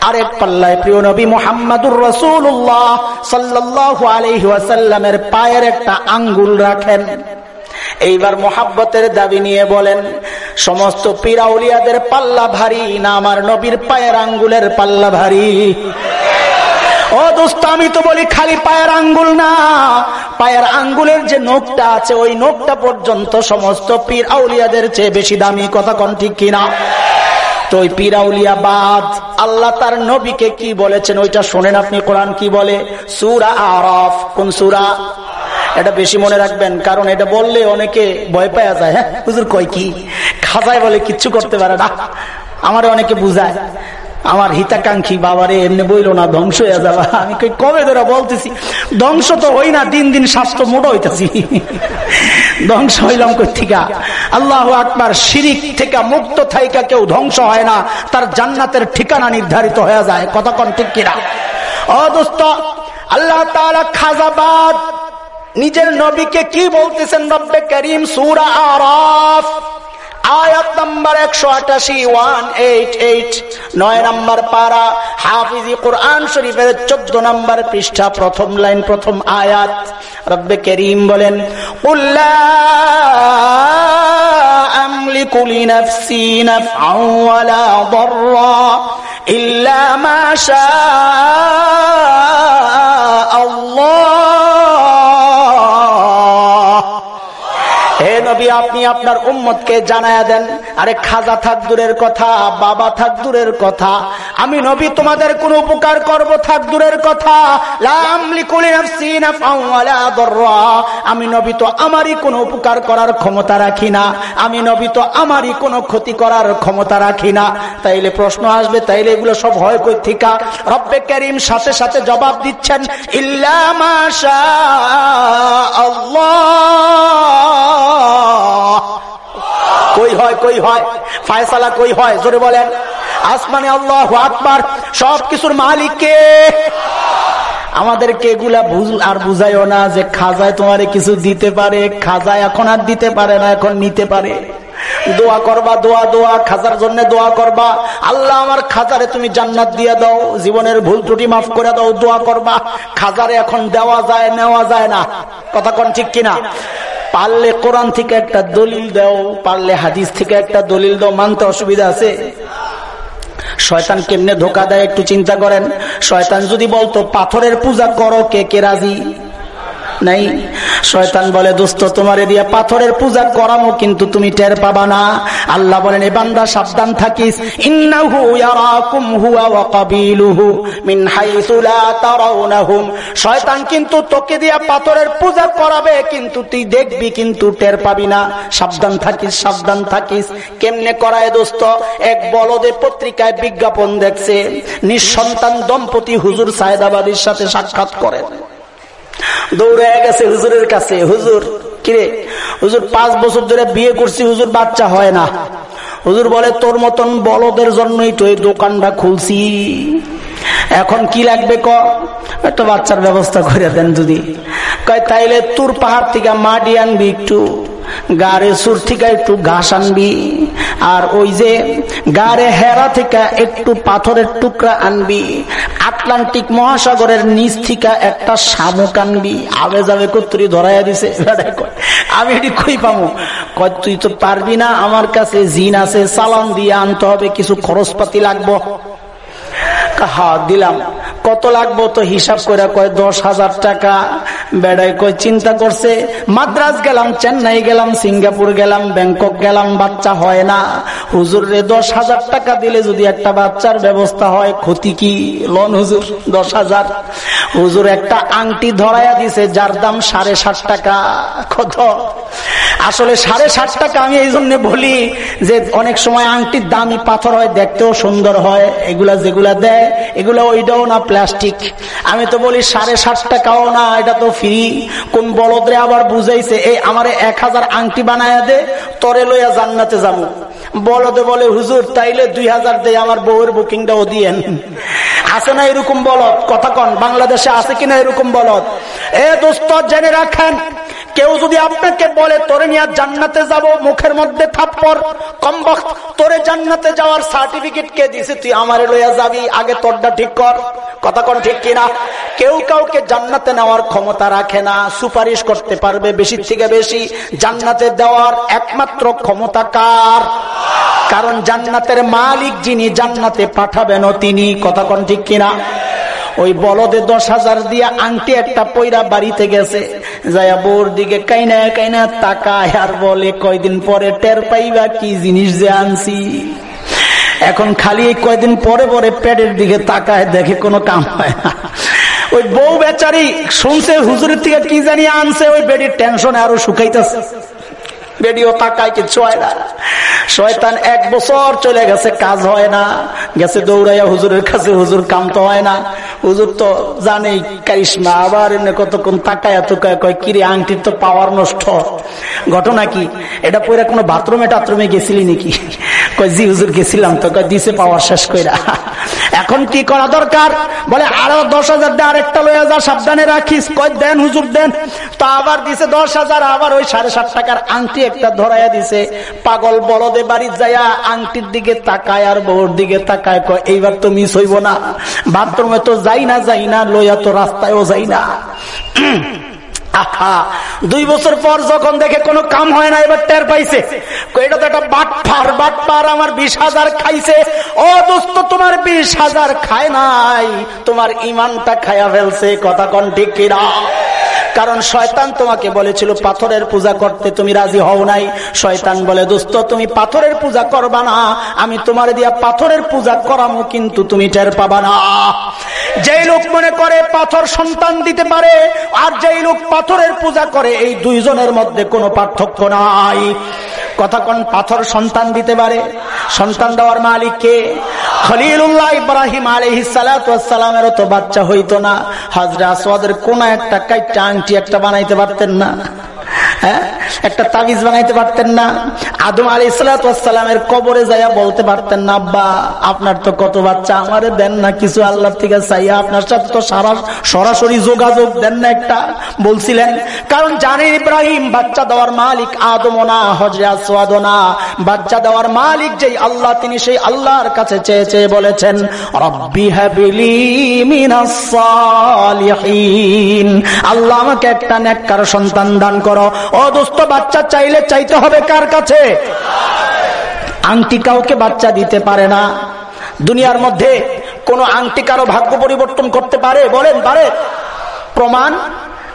আর এক পাল্লায়, প্রিয় নবী মোহাম্মদুর রসুল্লাহ সাল্লাহ আলহি ওয়াসাল্লামের পায়ের একটা আঙ্গুল রাখেন। এইবার মোহাব্বতের দাবি নিয়ে বলেন, সমস্ত পিরাউলিয়াদের পাল্লা ভারী, না আমার নবীর পায়ের আঙ্গুলের পাল্লা ভারী। ও দোস্ত, আমি তো বলি খালি পায়ের আঙ্গুল না, পায়ের আঙ্গুলের যে নোকটা আছে, ওই নোকটা পর্যন্ত সমস্ত পীর আউলিয়াদের চেয়ে বেশি দামি কথা কন ঠিক কিনা? তো ওই পিরাউলিয়া বাদ, আল্লাহ তার নবীকে কি বলেছেন, ওইটা শোনেন আপনি কোরআন কি বলে? সুরা আরফ, কোন সুরা? এটা বেশি মনে রাখবেন, কারণ এটা বললে অনেকে ভয় পাওয়া যায় হ্যাঁ? হুজুর কয় কি? খাজায় বলে কিচ্ছু করতে পারে না। আমার অনেকে বুঝায়, আমার হিতাকাঙ্ক্ষী বাবারে এমনি বইল না, ধ্বংস হয়ে যাবা। আমি কবে ধরে বলতেছি? ধ্বংস তো হই না, দিন দিন স্বাস্থ্য মোটো হইতেছি। ধ্বংস হইলাম কোথিকা আল্লাহ আকবার শিরিক থেকে মুক্ত থাইকা কেউ ধ্বংস হয় না, তার জান্নাতের ঠিকানা নির্ধারিত হয়ে যায়। কতক্ষণ ঠিক কিনা? অদোস্ত আল্লাহ তালা খাজাবাদ নিজের নবীকে কি বলতেছেন রব্বে করিম? সুরা আর আয়াত নাম্বার একশো আটাশি, ওয়ান এইট এইট, নয় পারা পৃষ্ঠা, প্রথম লাইন, প্রথম বলেন নফসি নফ আউলা إلا ما شاء الله. হে নবী, আপনি আপনার উম্মতকে জানায়া দেন। আরে খাজা থাক দূরের কথা, বাবা থাক দূরের কথা। আমি নবী, তোমাদের কোন উপকার করব থাক দূরের কথা। আমি নবী, তো আমারই কোন উপকার করার ক্ষমতা রাখি না। আমি নবী, তো আমারই কোন ক্ষতি করার ক্ষমতা রাখি না। তাইলে প্রশ্ন আসবে, তাইলে এগুলো সব হয় কই থিকা? রব্বে করিম সাথে সাথে জবাব দিচ্ছেন ইল্লামাশা আল্লাহ কই হয় কই হয়? ফায়সালা কই হয়? জোরে বলেন। আসমানে আল্লাহ আকবার সব মালিককে আমাদেরকে এগুলা আর বুঝাইও না যে খাজায় তোমারে কিছু দিতে পারে, খাজায় এখন আর দিতে পারে না, এখন নিতে পারে। দোয়া করবা, দোয়া দোয়া, খাজার জন্য দোয়া করবা। আল্লাহ আমার খাজারে তুমি জান্নাত দিয়ে দাও, জীবনের ভুল ত্রুটি মাফ করে দাও, দোয়া করবা। খাজারে এখন দেওয়া যায়, নেওয়া যায় না। কথা কোন ঠিক কিনা? পারলে কোরআন থেকে একটা দলিল দাও, পারলে হাদিস থেকে একটা দলিল দাও, মানতে অসুবিধা আছে? শয়তান কেমনে ধোকা দেয় একটু চিন্তা করেন। শয়তান যদি বলতো, পাথরের পূজা করো, কে কে রাজি? নাই। শয়তান বলে, দোস্ত, তোমার দিয়া পাথরের পূজা করামো, কিন্তু তুমি টের পাবা না। আল্লাহ বলেন, এ বান্দা, সাবধান থাকিস। ইন্নাহু ইয়ারাকুম হুয়া ওয়া মিন হাইসু লা তারাউনাহুম। শয়তান কিন্তু তোকে পাথরের পূজা করাবে, কিন্তু তুই দেখবি, কিন্তু টের পাবি না। সাবধান থাকিস সাবধান থাকিস। কেমনে করায়, দোস্ত? এক বলদে পত্রিকায় বিজ্ঞাপন দেখছে। নিঃসন্তান দম্পতি হুজুর সায়দাবাদীর সাথে সাক্ষাৎ করেন। দৌড়ে গেছে হুজুরের কাছে। হুজুর, কিরে, হুজুর, পাঁচ বছর ধরে বিয়ে করছি, হুজুর, বাচ্চা হয় না। হুজুর বলে, তোর মতন বলদের জন্যই তো এই দোকানটা খুলছি। এখন কি লাগবে ক? একটা বাচ্চার ব্যবস্থা করে দেন যদি। কয়, তাইলে তোর পাহাড় থেকে মাটি আনবি একটু। গাড়ে সুর থেকে একটু ঘাস আনবি। আর ওই যে গাড়ে হেরা থেকে একটু পাথরের টুকরা আনবি। আটলান্টিক মহাসাগরের নিচ থেকে একটা শামুক আনবি। আবে যাবে কত্তরি ধরাইয়া দিছে। আমি এটি পাবো কয়, তুই তো পারবি না, আমার কাছে জিন আছে, চালান দিয়ে আনতে হবে, কিছু খরচপাতি লাগবো। হা দিলাম। কত লাগবো তো হিসাব করে কয়, দশ হাজার টাকা। বেড়ায় কয়, চিন্তা করছে, মাদ্রাস গেলাম, চেন্নাই গেলাম, সিঙ্গাপুর গেলাম, ব্যাংকক গেলাম, বাচ্চা হয় না। হুজুর রে, দশ হাজার টাকা দিলে যদি একটা বাচ্চার ব্যবস্থা হয়, ক্ষতি কি? লোন হুজুর, দশ হাজার। হুজুর একটা আংটি ধরাইয়া দিছে, যার দাম সাড়ে ষাট টাকা। কত? আসলে সাড়ে ষাট টাকা আমি এই জন্য বলি যে অনেক সময় আংটির দামি পাথর হয়, দেখতেও সুন্দর হয়, এগুলা যেগুলা দেয়, এগুলা ওইটাও না প্লাস্টিক। আমি তো বলি সাড়ে ষাট টাকাও না, এটা তো ফ্রি। কোন বলদরে আবার বুঝাইছে, এই আমার এক হাজার আংটি বানায় দে, তরে লইয়া জান্নাতে যাব। বলদে বলে, হুজুর, তাইলে দুই হাজার দেয় আমার বউয়ের বুকিংটাও দিয়েন। আছে না এরকম বলত কথা কন, বাংলাদেশে আছে কিনা এরকম বলত এ দোস্ত, জেনে রাখেন কেউ যদি আপনাকে বলে, তোরে নিয়ে জান্নাতে যাব, মুখের মধ্যে থাপ্পর কম তোরে জান্নাতে যাওয়ার সার্টিফিকেট কে দিছে, তুই আমারে লইয়া যাবি, আগে তোরটা ঠিক কর। কথা কোন ঠিক কিনা? কেউ কাউকে জান্নাতে নেওয়ার ক্ষমতা রাখে না, সুপারিশ করতে পারবে বেশি থেকে বেশি। জান্নাতে দেওয়ার একমাত্র ক্ষমতা কার? কারণ জান্নাতের মালিক যিনি জান্নাতে পাঠাবেন তিনি, কথা কোন ঠিক কিনা? ওই বলদে দশ হাজার দিয়া আংটি একটা পয়রা বাড়িতে গেছে। যায়া বোর দিকে কাইনা কাইনা তাকায় আর বলে, কয়দিন পরে টের পাইবা কি জিনিস যে আনছি? এখন খালি কয়দিন পরে পরে পেটের দিকে তাকায়, দেখে কোনো কাম হয় না। ওই বউ বেচারি শুনছে হুজুরের থেকে কি জানি আনছে, ওই বেডির টেনশনে আরও শুকাইতেছে। বেডিও তাকায় কিছু হয় না? শয়তান এক বছর চলে গেছে, কাজ হয় না। গেছে দৌড়াইয়া হুজুরের কাছে হুজুর কাম তো হয় না। হুজুর তো জানেই, কারিশমা আবার এমনি কতক্ষণ তাকায় তুকায় কয়, কিরে আংটির তো পাওয়ার নষ্ট। ঘটনা কি? এটা পরে কোনো বাথরুমে টাথরুমে গেছিলি নাকি? কয়, জি হুজুর, গেছিলাম তো। কয়, দিছে পাওয়ার শেষ কইরা। এখন কি করা দরকার? বলে, আরও দশ হাজার দিয়ে আরেকটা লইয়া যা, সাবধানে রাখিস। কয় দেন, হুজুর দেন। তা আবার দিছে দশ হাজার, আবার ওই সাড়ে সাত টাকার আংটি একটা ধরাইয়া দিছে। পাগল বলদে বাড়ি যায়া আংটির দিকে তাকায় আর বউর দিকে তাকায়, কয়, এইবার তো মিস হইব না। বাথরুমে তো যাই না যাই না, লইয়া তো রাস্তায়ও যাই না। দুই বছর পর যখন দেখে কোনো কাম হয় না, এবার টের পাইছে। এটা তো একটা বাটফার বাটফার আমার বিশ হাজার খাইছে। ও দোস্ত, তোমার বিশ হাজার খায় নাই। তোমার ইমানটা খায়া ফেলছে, কথা কন ঠিক কিনা? কারণ শয়তান তোমাকে বলেছিল, পাথরের পূজা করতে তুমি রাজি হও নাই। শয়তান বলে, দোস্ত, তুমি পাথরের পূজা করবা না। আমি তোমার দিয়া পাথরের পূজা করামো, কিন্তু তুমি টের পাবা না। যেই লোক মনে করে পাথর সন্তান দিতে পারে, আর যেই লোক পাথরের পূজা করে, এই দুইজনের মধ্যে কোনো পার্থক্য নাই। কথা কোন পাথর সন্তান দিতে পারে? সন্তান দেওয়ার মালিক কে? খলিলুল্লাহ ইব্রাহিম আলহিসালামেরও তো বাচ্চা হইতো না। হাজরা আসওয়াদের কোন একটা কাইটা আংটি একটা বানাইতে পারতেন না। হ্যাঁ? একটা তাবিজ বানাইতে পারতেন না। আদম আলী সালামের কবরে যাইয়া বলতে পারতেন না, আব্বা, আপনার তো কত বাচ্চা, আমারে দেন না কিছু আল্লাহ থেকে চাইয়া আপনার সাথে তো সারা, সরাসরি যোগাযোগ দেন না একটা। বলছিলেন, কারণ জানেন ইব্রাহিম, বাচ্চা দেওয়ার মালিক আদম না হজরা সোয়াদ বাচ্চা দেওয়ার মালিক যেই আল্লাহ, তিনি সেই আল্লাহর কাছে চেয়ে চেয়ে বলেছেন, রব্বি হাবিলি মিনাস আল্লাহ আমাকে একটা নেককার সন্তান দান করো। ও বাচ্চা চাইলে চাইতে হবে কার কাছে? আংটি কাউকে বাচ্চা দিতে পারে না। দুনিয়ার মধ্যে কোন আংটি কারও ভাগ্য পরিবর্তন করতে পারে? বলেন, পারে। প্রমাণ?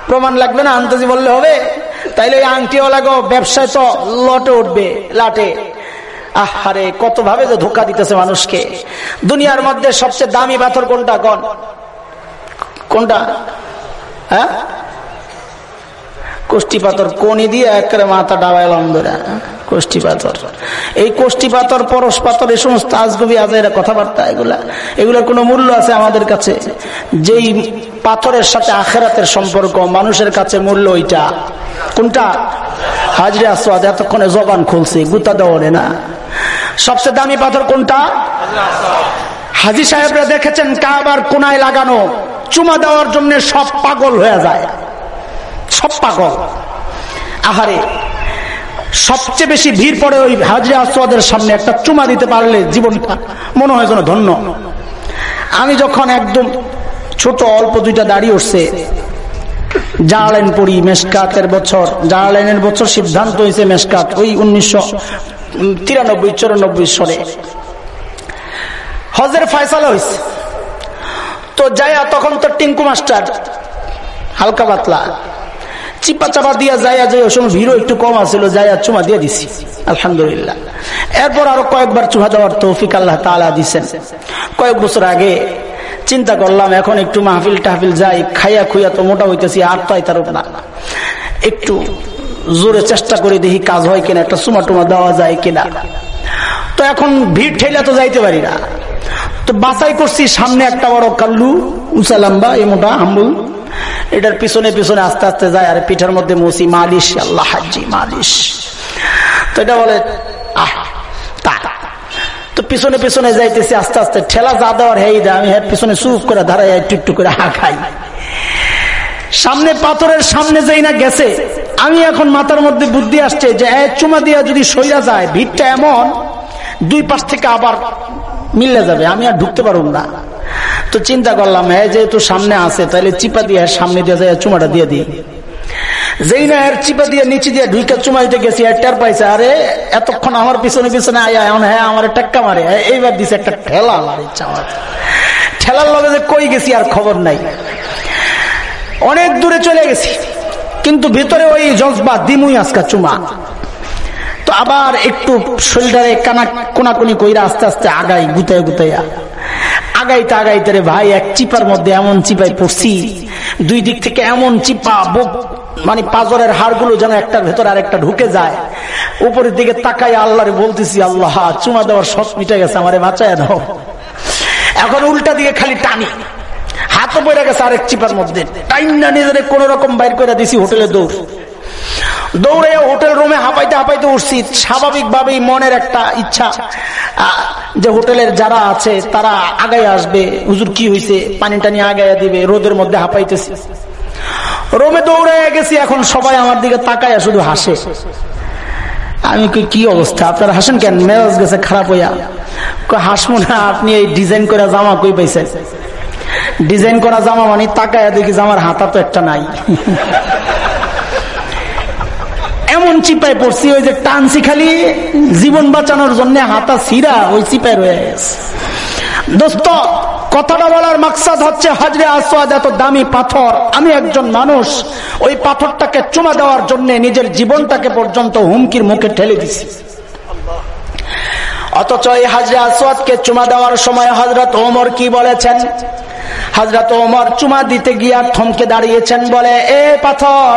প্রমাণ লাগবে না? আন্তাজি বললে হবে। তাইলে ওই লাগো ব্যবসায় তো লটে উঠবে, লাটে। আহারে কত ভাবে যে ধোকা দিতেছে মানুষকে। দুনিয়ার মধ্যে সবচেয়ে দামি পাথর কোনটা? কোন? কোনটা? হ্যাঁ? কোষ্টি পাথর কোনি দিয়ে একেবারে মাথা ডাবাইলাম ধরে। কোষ্টি পাথর। এই কোষ্টি পাথর, পরশ পাথর, এই সমস্ত আজগবি আজেরা কথাবার্তা এগুলা। এগুলোর কোনো মূল্য আছে আমাদের কাছে? যেই পাথরের সাথে আখেরাতের সম্পর্ক, মানুষের কাছে মূল্য ওইটা। কোনটা? হাজরে আসওয়াদ, এতক্ষণে জবান খুলছে, গুতা দেওয়ারে না। সবচেয়ে দামি পাথর কোনটা? হাজি সাহেবরা দেখেছেন কাবার কোনায় লাগানো, চুমা দেওয়ার জন্য সব পাগল হয়ে যায়। সব পাগল। আহারে, সবচেয়ে বেশি ভিড় পড়ে ওই হাজরে আসওয়াদের সামনে একটা চুমা দিতে পারলে জীবনটা মনে হয় যেন ধন্য। আমি যখন একদম ছোট, অল্প দুইটা দাঁড়িয়ে উঠছে জালাইন পড়ি মেসকাতের বছর জালাইনের বছর সিদ্ধান্ত হয়েছে মেসকাত ওই উনিশশো তিরানব্বই, চুরানব্বই সরে হজের ফয়সালা হয়েছে তো যাইয়া তখন তো টিঙ্কু মাস্টার, হালকা পাতলা চিপা চাপা দিয়া যাইয়া যাই ওই সময় ভিড়ও একটু কম আছিল, যাইয়া চুমা দিয়ে দিছি। আলহামদুলিল্লাহ। এরপর আরও কয়েকবার চুমা দেওয়ার তৌফিক আল্লাহ তালা দিচ্ছেন কয়েক বছর আগে চিন্তা করলাম, এখন একটু মাহফিল টাহফিল যাই, খাইয়া খুইয়া তো মোটা হইতেছি, আর তো তার না। একটু জোরে চেষ্টা করে দেখি কাজ হয় কিনা, একটা চুমা টুমা দেওয়া যায় কিনা। তো এখন ভিড় ঠেলা তো যাইতে পারি না। তো বাছাই করছি, সামনে একটা বড় কাল্লু, উঁচা লম্বা এ মোটা আম্বুল। এটার পিছনে পিছনে আস্তে আস্তে যায়, আর পিঠার মধ্যে মসি, মালিশ, আল্লাহ হাজি, মালিশ। তো এটা বলে, আহ, তা। পিছনে পিছনে যাইতেছি, আস্তে আস্তে ঠেলা যা দেওয়ার হেই দেয় আমি পিছনে সুপ করে ধারাই একটু করে হা খাই সামনে পাথরের সামনে যাই না গেছে, আমি এখন মাথার মধ্যে বুদ্ধি আসছে যে এক চুমা দিয়া যদি সইয়া যায়, ভিড়টা এমন, দুই পাশ থেকে আবার মিলে যাবে, আমি আর ঢুকতে পারব না। তো চিন্তা করলাম হ্যাঁ যেহেতু সামনে আছে তাহলে চিপা দিয়ে সামনে দিয়ে যায় চুমাটা দিয়ে দিই। যেই না এর চিপা দিয়ে নিচে দিয়ে ঢুইকা চুমাইতে গেছি আর টের পাইছে, আরে, এতক্ষণ আমার পিছনে পিছনে আয়া, এখন হ্যাঁ আমার টেক্কা মারে। এইবার দিছে একটা ঠেলা ইচ্ছা আমার। ঠেলার লগে যে কই গেছি আর খবর নাই। অনেক দূরে চলে গেছি, কিন্তু ভিতরে ওই জজবা, দিমুই আজকা চুমা। তো আবার একটু শরীরটারে কানা কোনাকুনি কইরা আস্তে আস্তে আগাই গুতাই গুতাইয়া। আগাইতে আগাইতে রে ভাই, এক চিপার মধ্যে এমন চিপাই পড়ছি, দুই দিক থেকে এমন চিপা, বুক মানে পাজরের হাড়গুলো যেন একটার ভেতর আর একটা ঢুকে যায়। উপরের দিকে তাকাই আল্লাহরে বলতেছি, আল্লাহ, চুমা দেওয়ার সস মিটে গেছে, আমারে বাঁচায় দাও। এখন উল্টা দিকে খালি টানি। হাতও পড়ে গেছে আরেক চিপার মধ্যে। টাইম না নিজের কোন রকম বাইর করে দিছি, হোটেলে দৌড়। দৌড়ে হোটেল রুমে হাঁপাইতে হাঁপাইতে উঠছি। স্বাভাবিকভাবেই মনের একটা ইচ্ছা যে হোটেলের যারা আছে, তারা আগাই আসবে। হুজুর, কি হয়েছে পানি টানি আগাইয়া দিবে, রোদের মধ্যে হাঁপাইতেছি। রোমে দৌড়ে গেছি, এখন সবাই আমার দিকে তাকায় শুধু হাসে। আমি কি অবস্থা? আপনারা হাসেন কেন? মেজাজ গেছে খারাপ হইয়া। হাসমো না, আপনি এই ডিজাইন করে জামা কই পাইছেন? ডিজাইন করা জামা মানে তাকায় দেখি জামার হাতা তো একটা নাই। এমন চিপায় পড়ছি, ওই যে টানছি খালি জীবন বাঁচানোর জন্য হাতা সিরা, ওই চিপায় রয়ে গেছে। দোস্ত, কথাটা বলার মাকসাদ হচ্ছে, হাজরে আসওয়াদ এত দামি পাথর, আমি একজন মানুষ, ওই পাথরটাকে চুমা দেওয়ার জন্য নিজের জীবনটাকে পর্যন্ত হুমকির মুখে ঠেলে দিছি। অথচ এই হাজরে আসওয়াদকে চুমা দেওয়ার সময় হজরত ওমর কি বলেছেন? হজরত ওমর চুমা দিতে গিয়া থমকে দাঁড়িয়েছেন, বলে, এ পাথর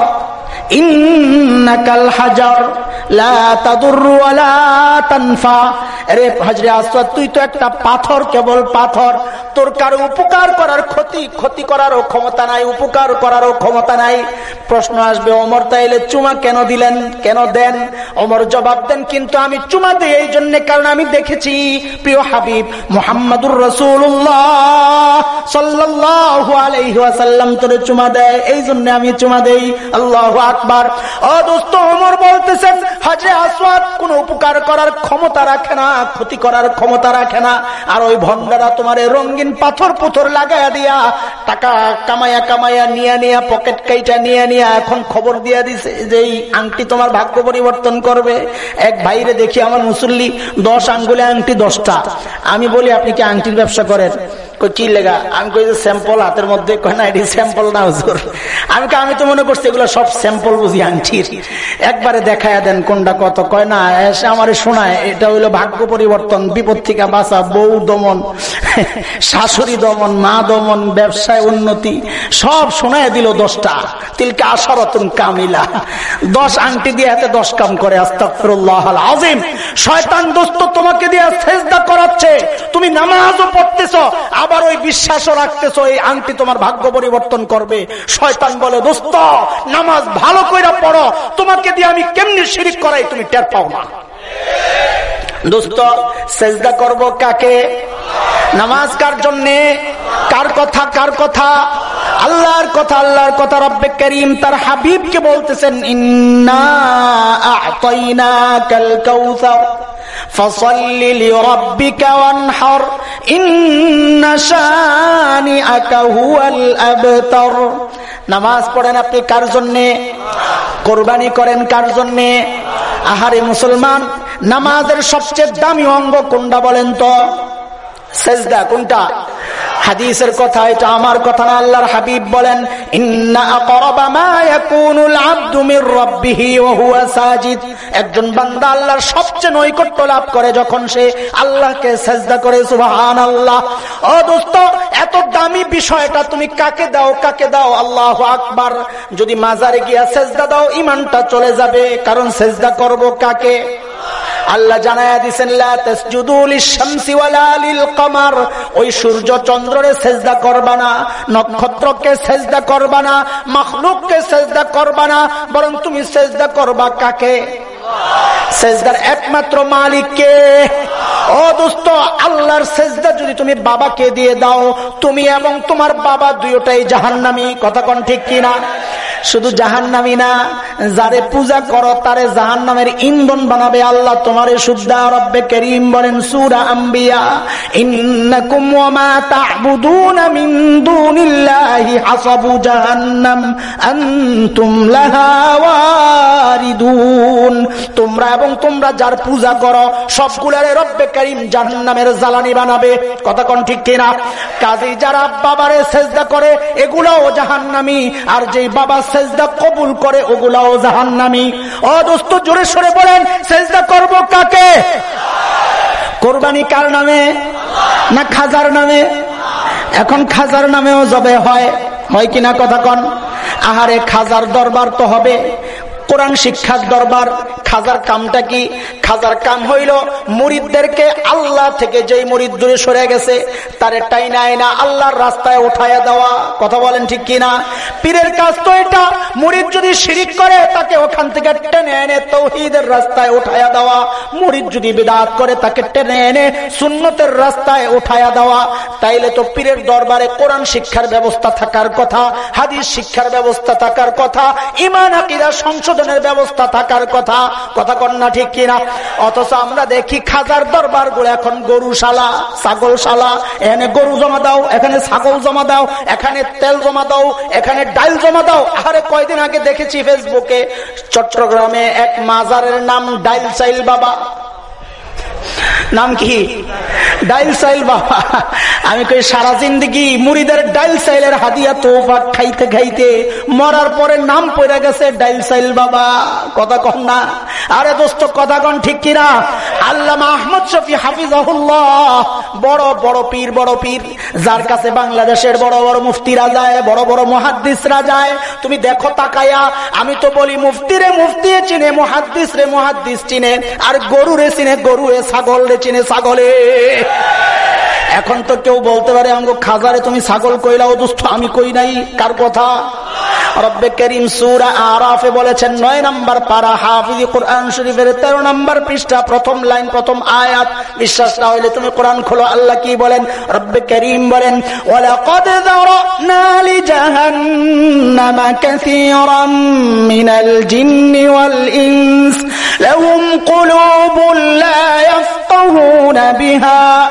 অমর তাইলে চুমা কেন দিলেন, কেন দেন? অমর জবাব দেন, কিন্তু আমি চুমা দিই এই জন্য, কারণ আমি দেখেছি, প্রিয় হাবিব, মোহাম্মদুর রসুল্লাহ সাল্লাহ চুমা দেয়, এই জন্য আমি চুমা দেই। আল্লাহ আকবার। ও দোস্ত অমর বলতেছেন হাজরে আসওয়াদ, কোন উপকার করার ক্ষমতা রাখে না, ক্ষতি করার ক্ষমতা রাখে না। আর ওই ভন্ডারা তোমার রঙিন পাথর পুথর লাগাইয়া দিয়া টাকা কামাইয়া কামাইয়া নিয়ে নিয়া, পকেট কাইটা নিয়ে নিয়ে এখন খবর দিয়া দিছে যে এই আংটি তোমার ভাগ্য পরিবর্তন করবে। এক ভাইরে দেখি আমার মুসল্লি দশ আঙ্গুলে আংটি দশটা। আমি বলি, আপনি কি আংটির ব্যবসা করেন? একবারে দেখায় দেন কোনটা কত, কয় না আমার শোনায়, এটা হইল ভাগ্য পরিবর্তন, বিপদ থেকে বাঁচা, বউ দমন, শাশুড়ি দমন, মা দমন, ব্যবসায় উন্নতি, সব শোনায় দিল দশটা। তিলকে আশারতন কামিলা। দশ আংটি দিয়ে হাতে দশ কাম করে আস্তাফরুল্লাহ আজিম শয়তান দোস্ত তোমাকে দিয়ে করাচ্ছে। তুমি নামাজও পড়তেছ আবার ওই বিশ্বাসও রাখতেছ, এই আংটি তোমার ভাগ্য পরিবর্তন করবে। শয়তান বলে, দোস্ত, নামাজ ভালো করে পড়ো, তোমাকে দিয়ে আমি কেমনি শিরিক করাই তুমি টের পাও না? দোস্ত, সেজদা করব কাকে? নামাজ কার জন্যে? কার কথা কার কথা? আল্লাহর কথা আল্লাহর কথা রব্বে করিম তার হাবিবকে বলতেছেন, ইন্না কাউসার فصل لربك وانحر إن شانئك هو الأبتر নামাজ পড়েন আপনি কার জন্যে কোরবানি করেন কার জন্যে আহারে মুসলমান নামাজের সবচেয়ে দামি অঙ্গ কোনটা বলেন তো সেজদা কোনটা হাদিসের কথা এটা আমার কথা না, আল্লাহর হাবিব বলেন একজন বান্দা আল্লাহর সবচেয়ে নৈকট্য লাভ করে যখন সে আল্লাহকে সেজদা করে সুবাহান আল্লাহ ও দোস্ত, এত দামি বিষয়টা তুমি কাকে দাও কাকে দাও? আল্লাহ আকবার। যদি মাজারে গিয়া সেজদা দাও ইমানটা চলে যাবে। কারণ সেজদা করব কাকে? আল্লাহ জানায়া দিছেন কমার ওই সূর্য চন্দ্ররে সেজদা করবা না, নক্ষত্রকে সেজদা করবা না, মখলুককে সেজদা করবা না, বরং তুমি সেজদা করবা কাকে? সেজদার একমাত্র মালিককে। ও দোস্ত, আল্লাহর সেজদা যদি তুমি বাবাকে দিয়ে দাও, তুমি এবং তোমার বাবা দুইটাই জাহান্নামি। কথা কন ঠিক কিনা? শুধু জাহান নামি না, যারে পূজা করো, তারে জাহান নামের ইন্ধন বানাবে আল্লাহ তোমারে শুদ্ধা রব্বে তোমরা এবং তোমরা যার পূজা করো, সবগুলারে রব্বে করিম জাহান্নামের জ্বালানি বানাবে। কথা কোন ঠিক কিনা? কাজী যারা বাবারে সেজদা করে, এগুলাও জাহান্নামি। আর যেই বাবা সেজদা কবুল করে, ওগুলাও জাহান্নামি। ও দোস্ত, জোরে সরে বলেন, সেজদা করব কাকে? কোরবানি কার নামে? না খাজার নামে? এখন খাজার নামেও জবে হয়। হয় কিনা কথা কন? আহারে খাজার দরবার তো হবে। কোরআন শিক্ষার দরবার, খাজার কামটা কি? খাজার কাম হইল, মুরিদদেরকে আল্লাহ থেকে যেই মুরিদ দূরে সরে গেছে, তার টাই নাই না আল্লাহর রাস্তায় উঠাইয়া দেওয়া। কথা বলেন ঠিক কিনা? পীরের কাজ তো এটা, মুরিদ যদি শিরিক করে, তাকে ওখান থেকে টেনে এনে তৌহিদের রাস্তায় উঠাইয়া দেওয়া। মুরিদ যদি বিদাত করে, তাকে টেনে এনে সুন্নতের রাস্তায় উঠাইয়া দেওয়া। তাইলে তো পীরের দরবারে কোরআন শিক্ষার ব্যবস্থা থাকার কথা, হাদিস শিক্ষার ব্যবস্থা থাকার কথা ইমান আকিদা সংশোধনের ব্যবস্থা থাকার কথা কথা কন্যা ঠিক কিনা? অথচ আমরা দেখি খাজার দরবারগুলো এখন গরুশালা, ছাগলশালা, এখানে গরু জমা দাও, এখানে ছাগল জমা দাও, এখানে তেল জমা দাও, এখানে ডাইল জমা দাও। আরে কয়দিন আগে দেখেছি ফেসবুকে, চট্টগ্রামে এক মাজারের নাম ডাইল চাইল বাবা। নাম কি? ডাইল সাইল, বাবা। আমি কই সারা জিন্দগি মুড়িদের ডাইল সাইলের হাদিয়া তোফা খাইতে খাইতে মরার পরে নাম পড়ে গেছে ডাইল সাইল, বাবা। কথা কন না। আরে দোস্ত, কথা কন ঠিক কিনা? আল্লাহ আহমদ শফি হাফিজাহুল্লাহ, বড় বড় পীর বড় পীর। যার কাছে বাংলাদেশের বড় বড় মুফতিরা যায় বড় বড় মহাদ্দিসরা যায় তুমি দেখো, তাকায়া, আমি তো বলি মুফতিরে মুফতি চিনে, মহাদ্দিস রে মহাদ্দিস চিনে, আর গরু রে চিনে, গরু এ ছাগল রে চেনে ছাগলে। এখন তো কেউ বলতে পারে আমাকে খাজারে তুমি ছাগল কইলাও দুস্থ আমি কই নাই, কার কথা? রব্বে বিহা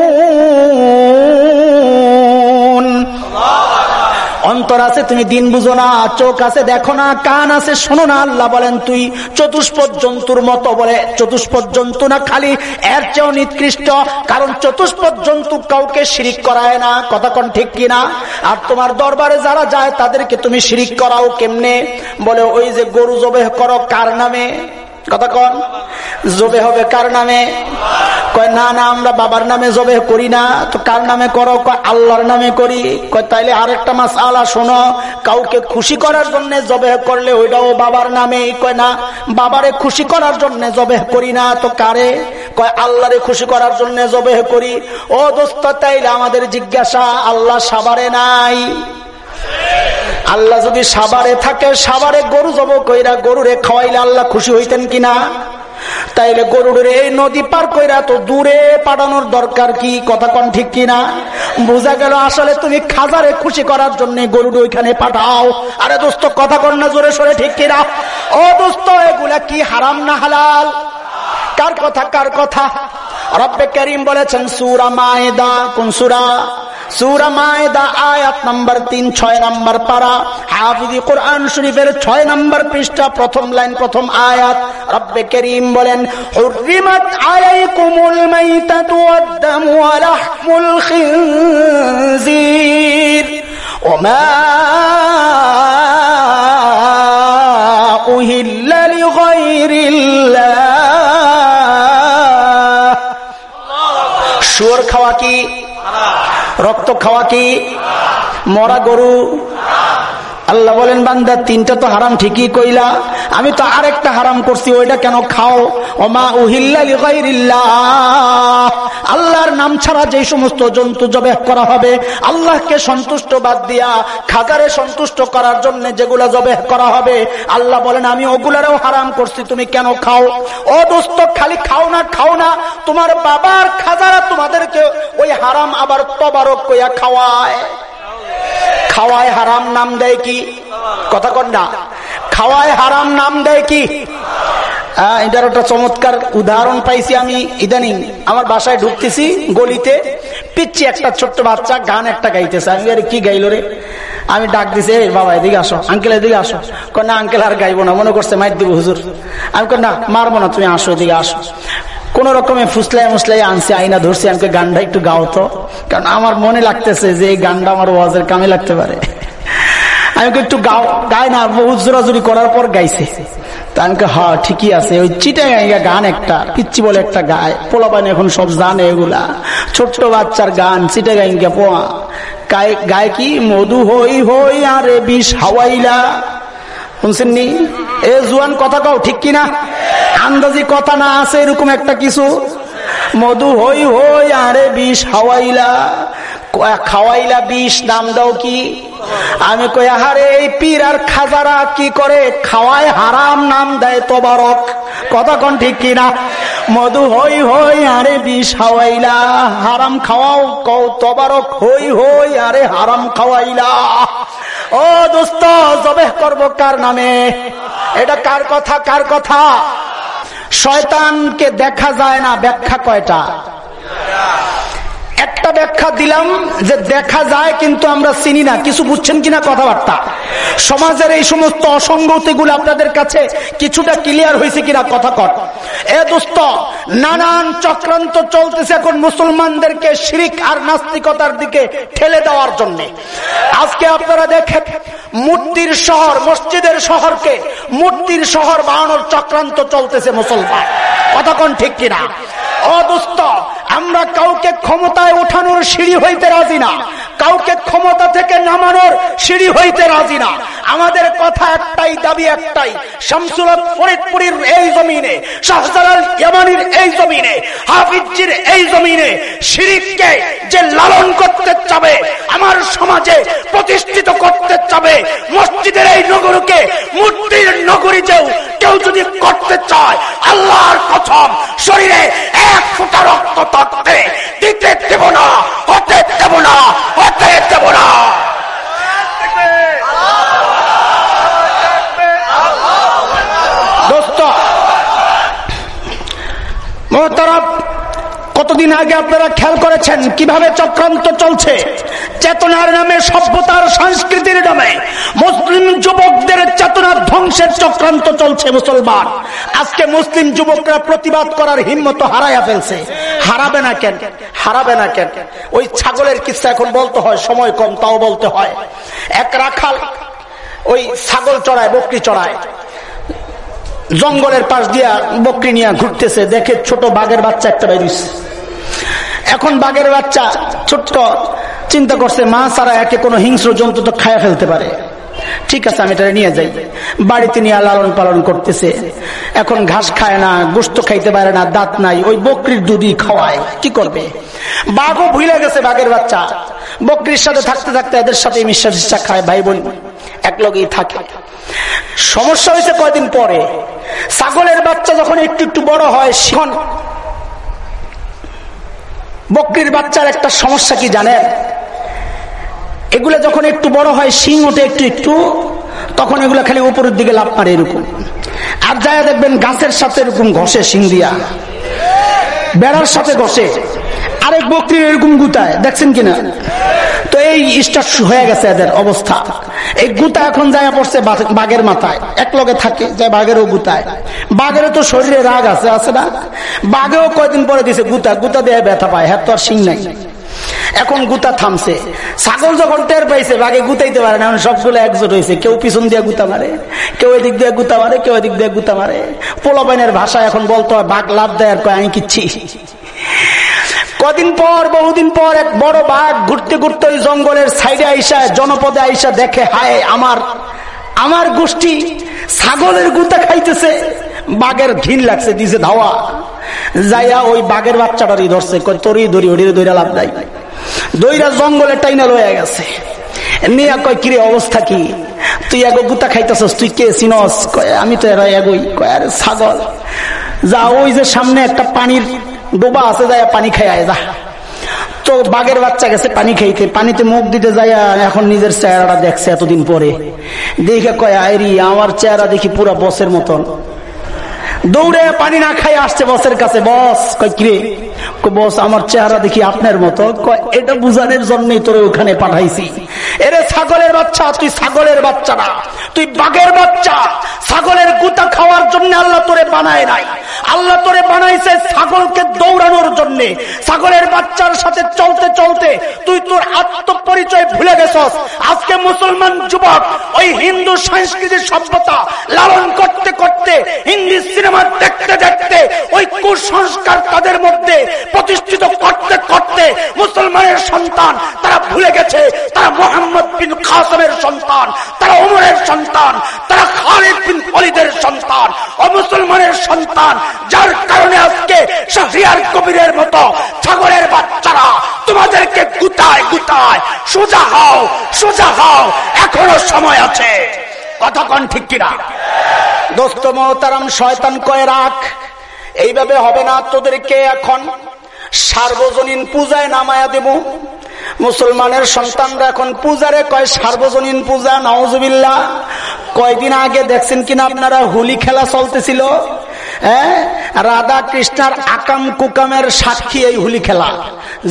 অন্তর আছে, তুমি দিন বুঝো না, চোখ আছে, দেখো না, কান আছে, শোনো না, আল্লাহ বলেন, তুই চতুষ্পদ জন্তুর মতো বলে চতুষ্পদ জন্তু না খালি, এর চেয়েও নিকৃষ্ট, কারণ চতুষ্পদ জন্তু কাউকে শিরিক করায় না, কথা কন ঠিক কিনা আর তোমার দরবারে যারা যায়, তাদেরকে তুমি শিরিক করাও কেমনে? বলে, ওই যে গরু জবে করো, কার নামে? কথা কন। জবে হবে কার নামে? কয়, না না, আমরা বাবার নামে জবে করি না। তো কার নামে করো? কয়, আল্লাহর নামে করি। কয়, তাইলে আরেকটা মাস আলা শোনো। কাউকে খুশি করার জন্য জবে করলে ওইটাও বাবার নামে। কয়, না, বাবারে খুশি করার জন্য জবে করি না। তো কারে? কয়, আল্লাহরে খুশি করার জন্য জবে করি। ও দোস্ত, তাইলে আমাদের জিজ্ঞাসা আল্লাহ সাবারে নাই। আল্লাহ যদি সাবারে থাকে, সাবারে গরু জব কইরা গরুরে খাওয়াইলে আল্লাহ খুশি হইতেন কিনা? তাইলে গরুরের এই নদী পার কইরা তো দূরে পাঠানোর দরকার কি? কথা কন ঠিক কিনা? বোঝা গেল আসলে তুমি খাজারে খুশি করার জন্য গরুর ওইখানে পাঠাও। আরে দোস্ত, কথা কন না জোরে সরে ঠিক কিনা? ও দোস্ত, এগুলা কি হারাম না হালাল? কার কথা কার কথা? রব্বে করিম বলেছেন সুরা মায়েদা কোন সুরা সুরা মায়েদা আয়াত নাম্বার তিন ছয় নাম্বার পারা হাফিজি কোরআন শরীফের ছয় নাম্বার পৃষ্ঠা প্রথম লাইন প্রথম আয়াত রব্বে করিম বলেন হুরিমাত আলাইকুমুল মাইতাতু ওয়াদ-দামু ওয়া লাহমুল খিনজির وما أهل لغير الله শুয়োর খাওয়া কি? রক্ত খাওয়া কি? মরা গরু? আল্লাহ বলেন, বান্দা, তিনটা তো হারাম ঠিকই কইলা। আমি তো আরেকটা হারাম করছি, ওইটা কেন খাও? ওমা উহিল্লা আল্লাহর নাম ছাড়া যে সমস্ত জন্তু জবে করা হবে, আল্লাহকে সন্তুষ্ট বাদ দিয়া খাজারে সন্তুষ্ট করার জন্য যেগুলা জবে করা হবে, আল্লাহ বলেন, আমি ওগুলারও হারাম করছি, তুমি কেন খাও? ও দোস্ত, খালি খাও না খাও না, তোমার বাবার খাজারা তোমাদেরকে ওই হারাম আবার তবারক কইয়া খাওয়ায়। খাওয়ায় হারাম নাম দেয় কি? কথা কন না। খাওয়ায় হারাম নাম দেয় কি? এটার একটা চমৎকার উদাহরণ পাইছি আমি ইদানিং। আমার বাসায় ঢুকতেছি গলিতে পিচ্ছি একটা ছোট্ট বাচ্চা গান একটা গাইতেছে। আমি আরে কি গাইলো রে? আমি ডাক দিছি বাবা, এদিকে আসো আঙ্কেল এদিকে আসো। না আঙ্কেল আর গাইবো না, মনে করছে মাইর দিব হুজুর। আমি না, মারবো না, তুমি আসো, এদিকে আসো। কোন রকমে ফুসলাই মুসলাই আনছি, আইনা ধরছি আমাকে গানটা একটু গাও তো। কারণ আমার মনে লাগতেছে যে এই গানটা আমার ওয়াজের কামে লাগতে পারে। একটু গাও না করার পর গাইছে। হ, ঠিকই আছে। ওই গান একটা বলে একটা গায়। এখন সব এগুলা। ছোট্ট বাচ্চার গান চিটে গাইঙ্গা পোয়া। গায় কি? মধু হই হই আরে বিষ হাওয়াইলা। শুনছেননি? এ জুয়ান কথা কও, ঠিক কিনা? আন্দাজি কথা না আছে এরকম একটা কিছু? মধু হই হই আরে বিষ হাওয়াইলা। খাওয়াইলা বিষ, নাম দাও কি? আমি কই আহারে এই পীর আর খাজারা কি করে? খাওয়ায় হারাম, নাম দেয় তোবারক। কোন ঠিক কিনা মধু হই হই, আরে বিষ খাওয়াইলা। হারাম খাওয়াও কৌ তবারক, হই হই, আরে হারাম খাওয়াইলা। ও দোস্ত জবে করব কার নামে? এটা কার কথা কার কথা? শয়তানকে দেখা যায় না, ব্যাখ্যা কয়টা? একটা ব্যাখ্যা দিলাম যে দেখা যায় কিন্তু আমরা চিনি না। কিছু বুঝছেন কিনা কথাবার্তা? সমাজের এই সমস্ত অসঙ্গতি গুলো আপনাদের কাছে কিছুটা ক্লিয়ার হয়েছে কিনা কথা কর। এ দোস্ত, নানান চক্রান্ত চলতেছে এখন মুসলমানদেরকে শিরিক আর নাস্তিকতার দিকে ঠেলে দেওয়ার জন্য। আজকে আপনারা দেখেন, মূর্তির শহর, মসজিদের শহরকে মূর্তির শহর বানানোর চক্রান্ত চলতেছে মুসলমান। কতক্ষণ ঠিক কিনা? অদুস্ত আমরা কাউকে ক্ষমতায় ওঠানোর সিঁড়ি হইতে রাজি না। কাউকে ক্ষমতা থেকে নামানোর সিঁড়ি হইতে রাজি না। আমাদের কথা একটাই, দাবি একটাই শামসুল ফরিদপুরের এই জমিনে, শাহজালাল ইয়ামানির এই জমিনে হাফিজির এই জমিনে শিরিককে যে লালন করতে চাবে, আমার সমাজে প্রতিষ্ঠিত করতে চাবে, মসজিদের এই নগরকে, মূর্তির নগরী যেও কেউ যদি করতে চায়, আল্লাহর কথম শরীরে এক ফুটা রক্ত তত্ত্বে দিতে দেব না হতে দেব না হতে দেব না। কতদিন আগে আপনারা খেয়াল করেছেন কীভাবে চক্রান্ত চলছে? চেতনার নামে সভ্যতার সংস্কৃতির নামে মুসলিম যুবকদের চেতনার ধ্বংসের চক্রান্ত চলছে মুসলমান। আজকে মুসলিম যুবকরা প্রতিবাদ করার হিম্মত হারাইয়া ফেলছে। হারাবে না কেন? হারাবে না কেন? ওই ছাগলের কিস্সা এখন বলতে হয়, সময় কম, তাও বলতে হয়। এক রাখাল ওই ছাগল চড়ায়, বকরি চড়ায়। জঙ্গলের পাশ দিয়া বকরি নিয়ে ঘুরতেছে, দেখে ছোট বাঘের বাচ্চা একটা বেরিয়েছে। এখন বাঘের বাচ্চা ছোট্ট চিন্তা করছে, মা সারা একে কোনো হিংস্র জন্তু তো খায়া ফেলতে পারে। ঠিক আছে, আমি এটা নিয়ে যাই। বাড়িতে নিয়ে লালন পালন করতেছে। এখন ঘাস খায় না, গোস্ত খাইতে পারে না, দাঁত নাই, ওই বকরির দুধই খাওয়ায়। কি করবে? বাঘও ভুলে গেছে বাঘের বাচ্চা। বকরির সাথে থাকতে থাকতে এদের সাথে মিশা খায় ভাই বোন। এক লগেই থাকে। সমস্যা হয়েছে কয়দিন পরে। ছাগলের বাচ্চা যখন একটু একটু বড় হয় সেখন বকরির বাচ্চার একটা সমস্যা কি জানেন? এগুলো যখন একটু বড় হয়, শিং ওঠে একটু একটু, তখন এগুলো খালি উপরের দিকে লাভ পারে এরকম। আর যায় দেখবেন গাছের সাথে এরকম ঘষে শিং দিয়া। বেড়ার সাথে ঘষে। আরেক বকরির এরকম গুতায়, দেখছেন কিনা? তো এই স্টার্ট হয়ে গেছে এদের অবস্থা। এই গুতা এখন যায় পড়ছে বাঘের মাথায়। এক লগে থাকে, যায় বাঘেরও গুতায়। বাঘেরও তো শরীরে রাগ আছে আছে না? বাঘেও কয়দিন পরে দিছে গুতা। গুতা দিয়ে ব্যথা পায় হ্যাঁ তো আর সিং নাই। এখন গুতা থামছে। ছাগল যখন টের পাইছে, বাঘে গুতাইতে পারে না সবগুলো একজোট হয়েছে কেউ পিছন দিয়ে গুতা মারে, কেউ এদিক দিয়ে গুতা মারে, কেউ এদিক দিয়ে গুতা মারে। পোলাবাইনের ভাষা এখন বলতো হয়, বাঘ লাভ দেয় আর কয়, আমি কিচ্ছি। কদিন পর, বহুদিন পর এক বড় বাঘ ঘুরতে ঘুরতে ওই জঙ্গলের সাইডে আইসা, জনপদে আইসা দেখে, হায়, আমার আমার গোষ্ঠী ছাগলের গুতা খাইতেছে, বাঘের ঘিন লাগছে, দিছে ধাওয়া। যাইয়া ওই বাঘের বাচ্চাটারই ধরছে তোরই ধরি ওরিরে দইরা লাভ নাই। দইরা জঙ্গলে টাইনা রয়ে গেছে। নিয়া কয়, কিরে, অবস্থা কি? তুই এগো গুতা খাইতেছস, তুই কে চিনস? কয়, আমি তো এরা এগোই। কয়, আরে ছাগল। যা, ওই যে সামনে একটা পানির ডোবা আছে যায় পানি খাইয়া যা। তো বাঘের বাচ্চা গেছে, পানি খাইতে। পানিতে মুখ দিতে যায় এখন নিজের চেহারাটা দেখছে এতদিন পরে। দেখে কয় আয়রি আমার চেহারা দেখি পুরা বসের মতন। দৌড়ে পানি না খাই আসছে বসের কাছে, বস, কয়, কিরে? বস, আমার চেহারা দেখি আপনার মতো। এটা বুঝানোর জন্যই তোর ওখানে পাঠাইছি। এরে ছাগলের বাচ্চা, তুই ছাগলের বাচ্চা না। তুই বাঘের বাচ্চা। ছাগলের গুতা খাওয়ার জন্য আল্লাহ তোরে বানায় নাই। আল্লাহ তোরে বানাইছে ছাগলকে দৌড়ানোর জন্য। ছাগলের বাচ্চার সাথে চলতে চলতে তুই তোর আত্মপরিচয় ভুলে গেছস। আজকে মুসলমান যুবক, ওই হিন্দু সংস্কৃতির সভ্যতা লালন করতে করতে হিন্দি সিনেমা দেখতে দেখতে ওই কুসংস্কার তাদের মধ্যে প্রতিষ্ঠিত করতে করতে মুসলমানের সন্তান, তারা ভুলে গেছে, তারা মোহাম্মদ বিন খাসমের সন্তান, তারা উমরের সন্তান, তারা খালিদ বিন অলিদের সন্তান, অমুসলমানের সন্তান, যার কারণে আজকে শাহরিয়ার কবিরের মতো ছাগলের বাচ্চারা তোমাদেরকে গুতায় গুতায়, সোজা হও সোজা হও, এখনও সময় আছে। কতক্ষণ ঠিক কিনা? দোস্ত মহতারাম, শয়তান কয় রাখ এইভাবে হবে না তোদেরকে এখন সার্বজনীন পূজায় নামায়া দেব। মুসলমানের সন্তানরা এখন পূজারে কয় সার্বজনীন পূজা নওয়াজবিল্লা কয়দিন আগে দেখছেন কিনা আপনারা, হোলি খেলা চলতেছিল। রাধা কৃষ্ণার আকাম কুকামের সাক্ষী এই হুলি খেলা।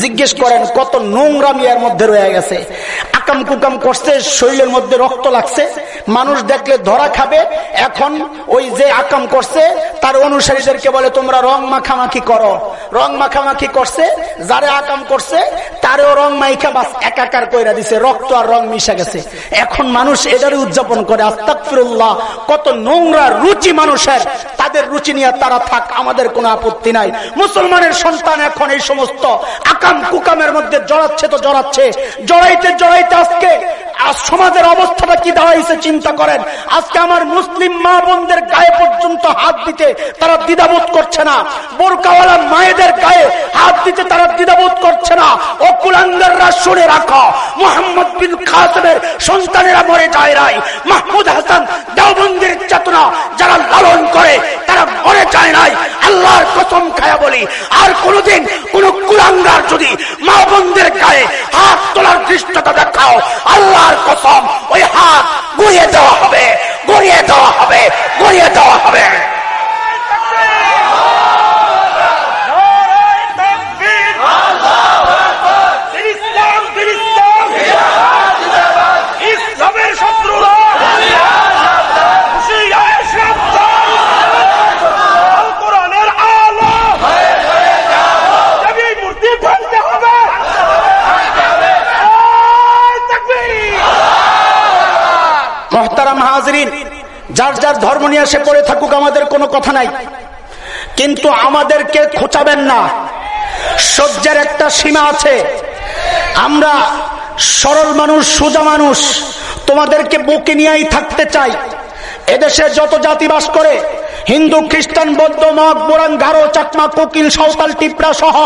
জিজ্ঞেস করেন, কত নোংরা মিয়ার মধ্যে রয়ে গেছে? আকাম কুকাম করছে, শরীরের মধ্যে রক্ত লাগছে। মানুষ দেখলে ধরা খাবে। এখন ওই যে আকাম করছে, তার অনুসারীদেরকে বলে, তোমরা রং মাখামাখি করো। রং মাখামাখি করছে, যারে আকাম করছে, তারেও রং মাইখা বাস একাকার কইরা দিছে, রক্ত আর রং মিশা গেছে। এখন মানুষ এটারই উদযাপন করে আস্তাকফিরুল্লাহ কত নোংরা রুচি মানুষের, তাদের রুচি নিয়ে তারা থাক, আমাদের কোনো আপত্তি নাই। মুসলমানের সন্তান এখন এই সমস্ত আকাম কুকামের মধ্যে জড়াচ্ছে তো জড়াচ্ছে। জড়াইতে জড়াইতে আজকে সমাজের অবস্থাটা কি দাঁড়াইছে চিন্তা করেন। আজকে আমার মুসলিম মা বোনদের গায়ে পর্যন্ত হাত দিতে তারা দ্বিধাবোধ করছে না। বোরকাওয়ালা মায়েদের গায়ে হাত দিতে তারা দ্বিধাবোধ করছে না। ও কুলাঙ্গাররা শুনে রাখো। মোহাম্মদ বিন খাসমের সন্তানেরা মরে যায় রাই মাহমুদ হাসান দেওবন্দির চেতনা যারা লালন করে, তারা মরে চায় নাই। আল্লাহর কসম খায়া বলি, আর কোনদিন কোন কুরাঙ্গার যদি মা বোনদের গায়ে হাত তোলার দৃষ্টতা দেখাও, আল্লাহর কসম, ওই হাত গড়িয়ে দেওয়া হবে, গড়িয়ে দেওয়া হবে, গড়িয়ে দেওয়া হবে। এসে পড়ে থাকুক, আমাদের কোনো কথা নাই। কিন্তু আমাদেরকে খোঁচাবেন না। সহ্যের একটা সীমা আছে। আমরা সরল মানুষ, সোজা মানুষ। তোমাদেরকে বুকে নিয়েই থাকতে চাই। এদেশে যত জাতি বাস করে, হিন্দু, খ্রিস্টান, বৌদ্ধ, মগ বোরাং ঘাড়ো চাকমা, কোকিল, সাঁওতাল, টিপরা সহ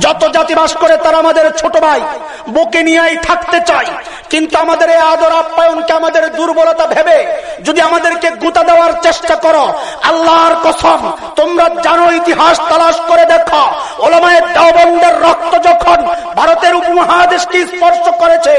যত জাতি বাস করে তারা আমাদের ছোট ভাই, বুকে নিয়েই থাকতে চাই কিন্তু আমাদের এই আদর আপ্যায়নকে আমাদের দুর্বলতা ভেবে? যদি আমাদেরকে গুতা দেওয়ার চেষ্টা করো, আল্লাহর কসম, তোমরা জানো ইতিহাস তালাশ করে দেখো। ওলামায়ের দেওবন্দের রক্ত যখন ভারতের উপমহাদেশকে স্পর্শ করেছে,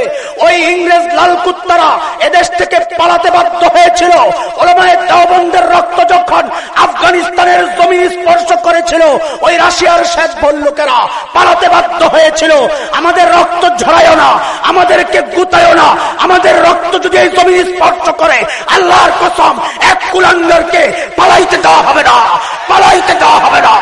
ওই ইংরেজ লাল কুত্তারা এদেশ থেকে পালাতে বাধ্য হয়েছিল। ওলামায়ের দেওবন্দের রক্ত যখন আফগানিস্তানের জমি স্পর্শ করেছিল, ওই রাশিয়ার শেখ লোকেরা পালাতে বাধ্য হয়েছিল। আমাদের রক্ত ঝরায় না, আমাদেরকে গুতায় না, আমাদের রক্ত যদি এই জমি স্পর্শ করে, আল্লাহর কসম, এক কুলাঙ্গরকে পালাইতে দেওয়া হবে না, পালাইতে দেওয়া হবে না।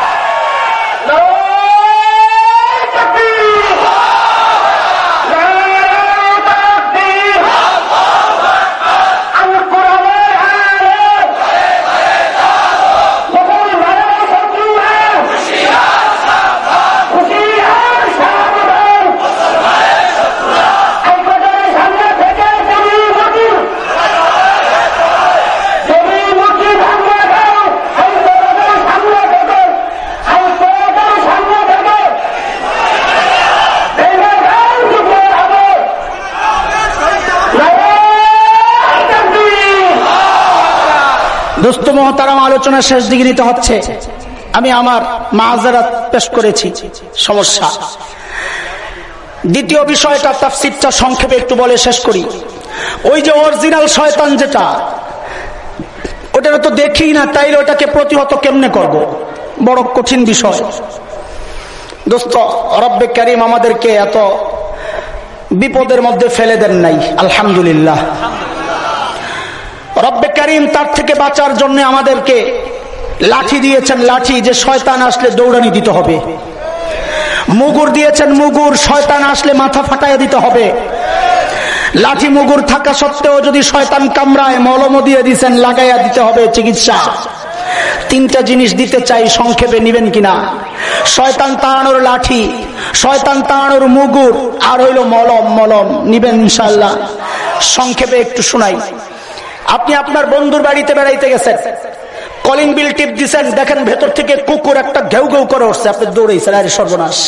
দোস্ত মহতারাম, আলোচনা শেষ দিকে নিতে হচ্ছে। আমি আমার মাহাজারাত পেশ করেছি। সমস্যা। দ্বিতীয় বিষয়টা তাফসিরটা সংক্ষেপে একটু বলে শেষ করি। ওই যে অরিজিনাল শয়তান যেটা ওটা তো দেখি না, তাইলে ওটাকে প্রতিহত কেমনে করব। বড় কঠিন বিষয়। দোস্ত, রব্বে করিম আমাদেরকে এত বিপদের মধ্যে ফেলে দেন নাই। আলহামদুলিল্লাহ। রব্বে করিম তার থেকে বাঁচার জন্য আমাদেরকে লাঠি দিয়েছেন লাঠি যে শয়তান আসলে দৌড়ানি দিতে হবে। মুগুর দিয়েছেন মুগুর, শয়তান আসলে মাথা ফাটাইয়া দিতে হবে। লাঠি মুগুর থাকা সত্ত্বেও যদি শয়তান কামড়ায় মলম দিয়ে দিচ্ছেন লাগাইয়া দিতে হবে চিকিৎসা। তিনটা জিনিস দিতে চাই, সংক্ষেপে নিবেন কিনা? শয়তান তাড়ানোর লাঠি, শয়তান তাড়ানোর মুগুর, আর হইল মলম মলম। নিবেন ইনশাল্লাহ সংক্ষেপে একটু শোনাই। আপনি আপনার বন্ধুর বাড়িতে বেড়াইতে গেছেন। কলিং বিল টিপ দিচ্ছেন দেখেন ভেতর থেকে কুকুর একটা ঘেউ ঘেউ করে উঠছে, আপনি দৌড়েছেন আরে সর্বনাশ।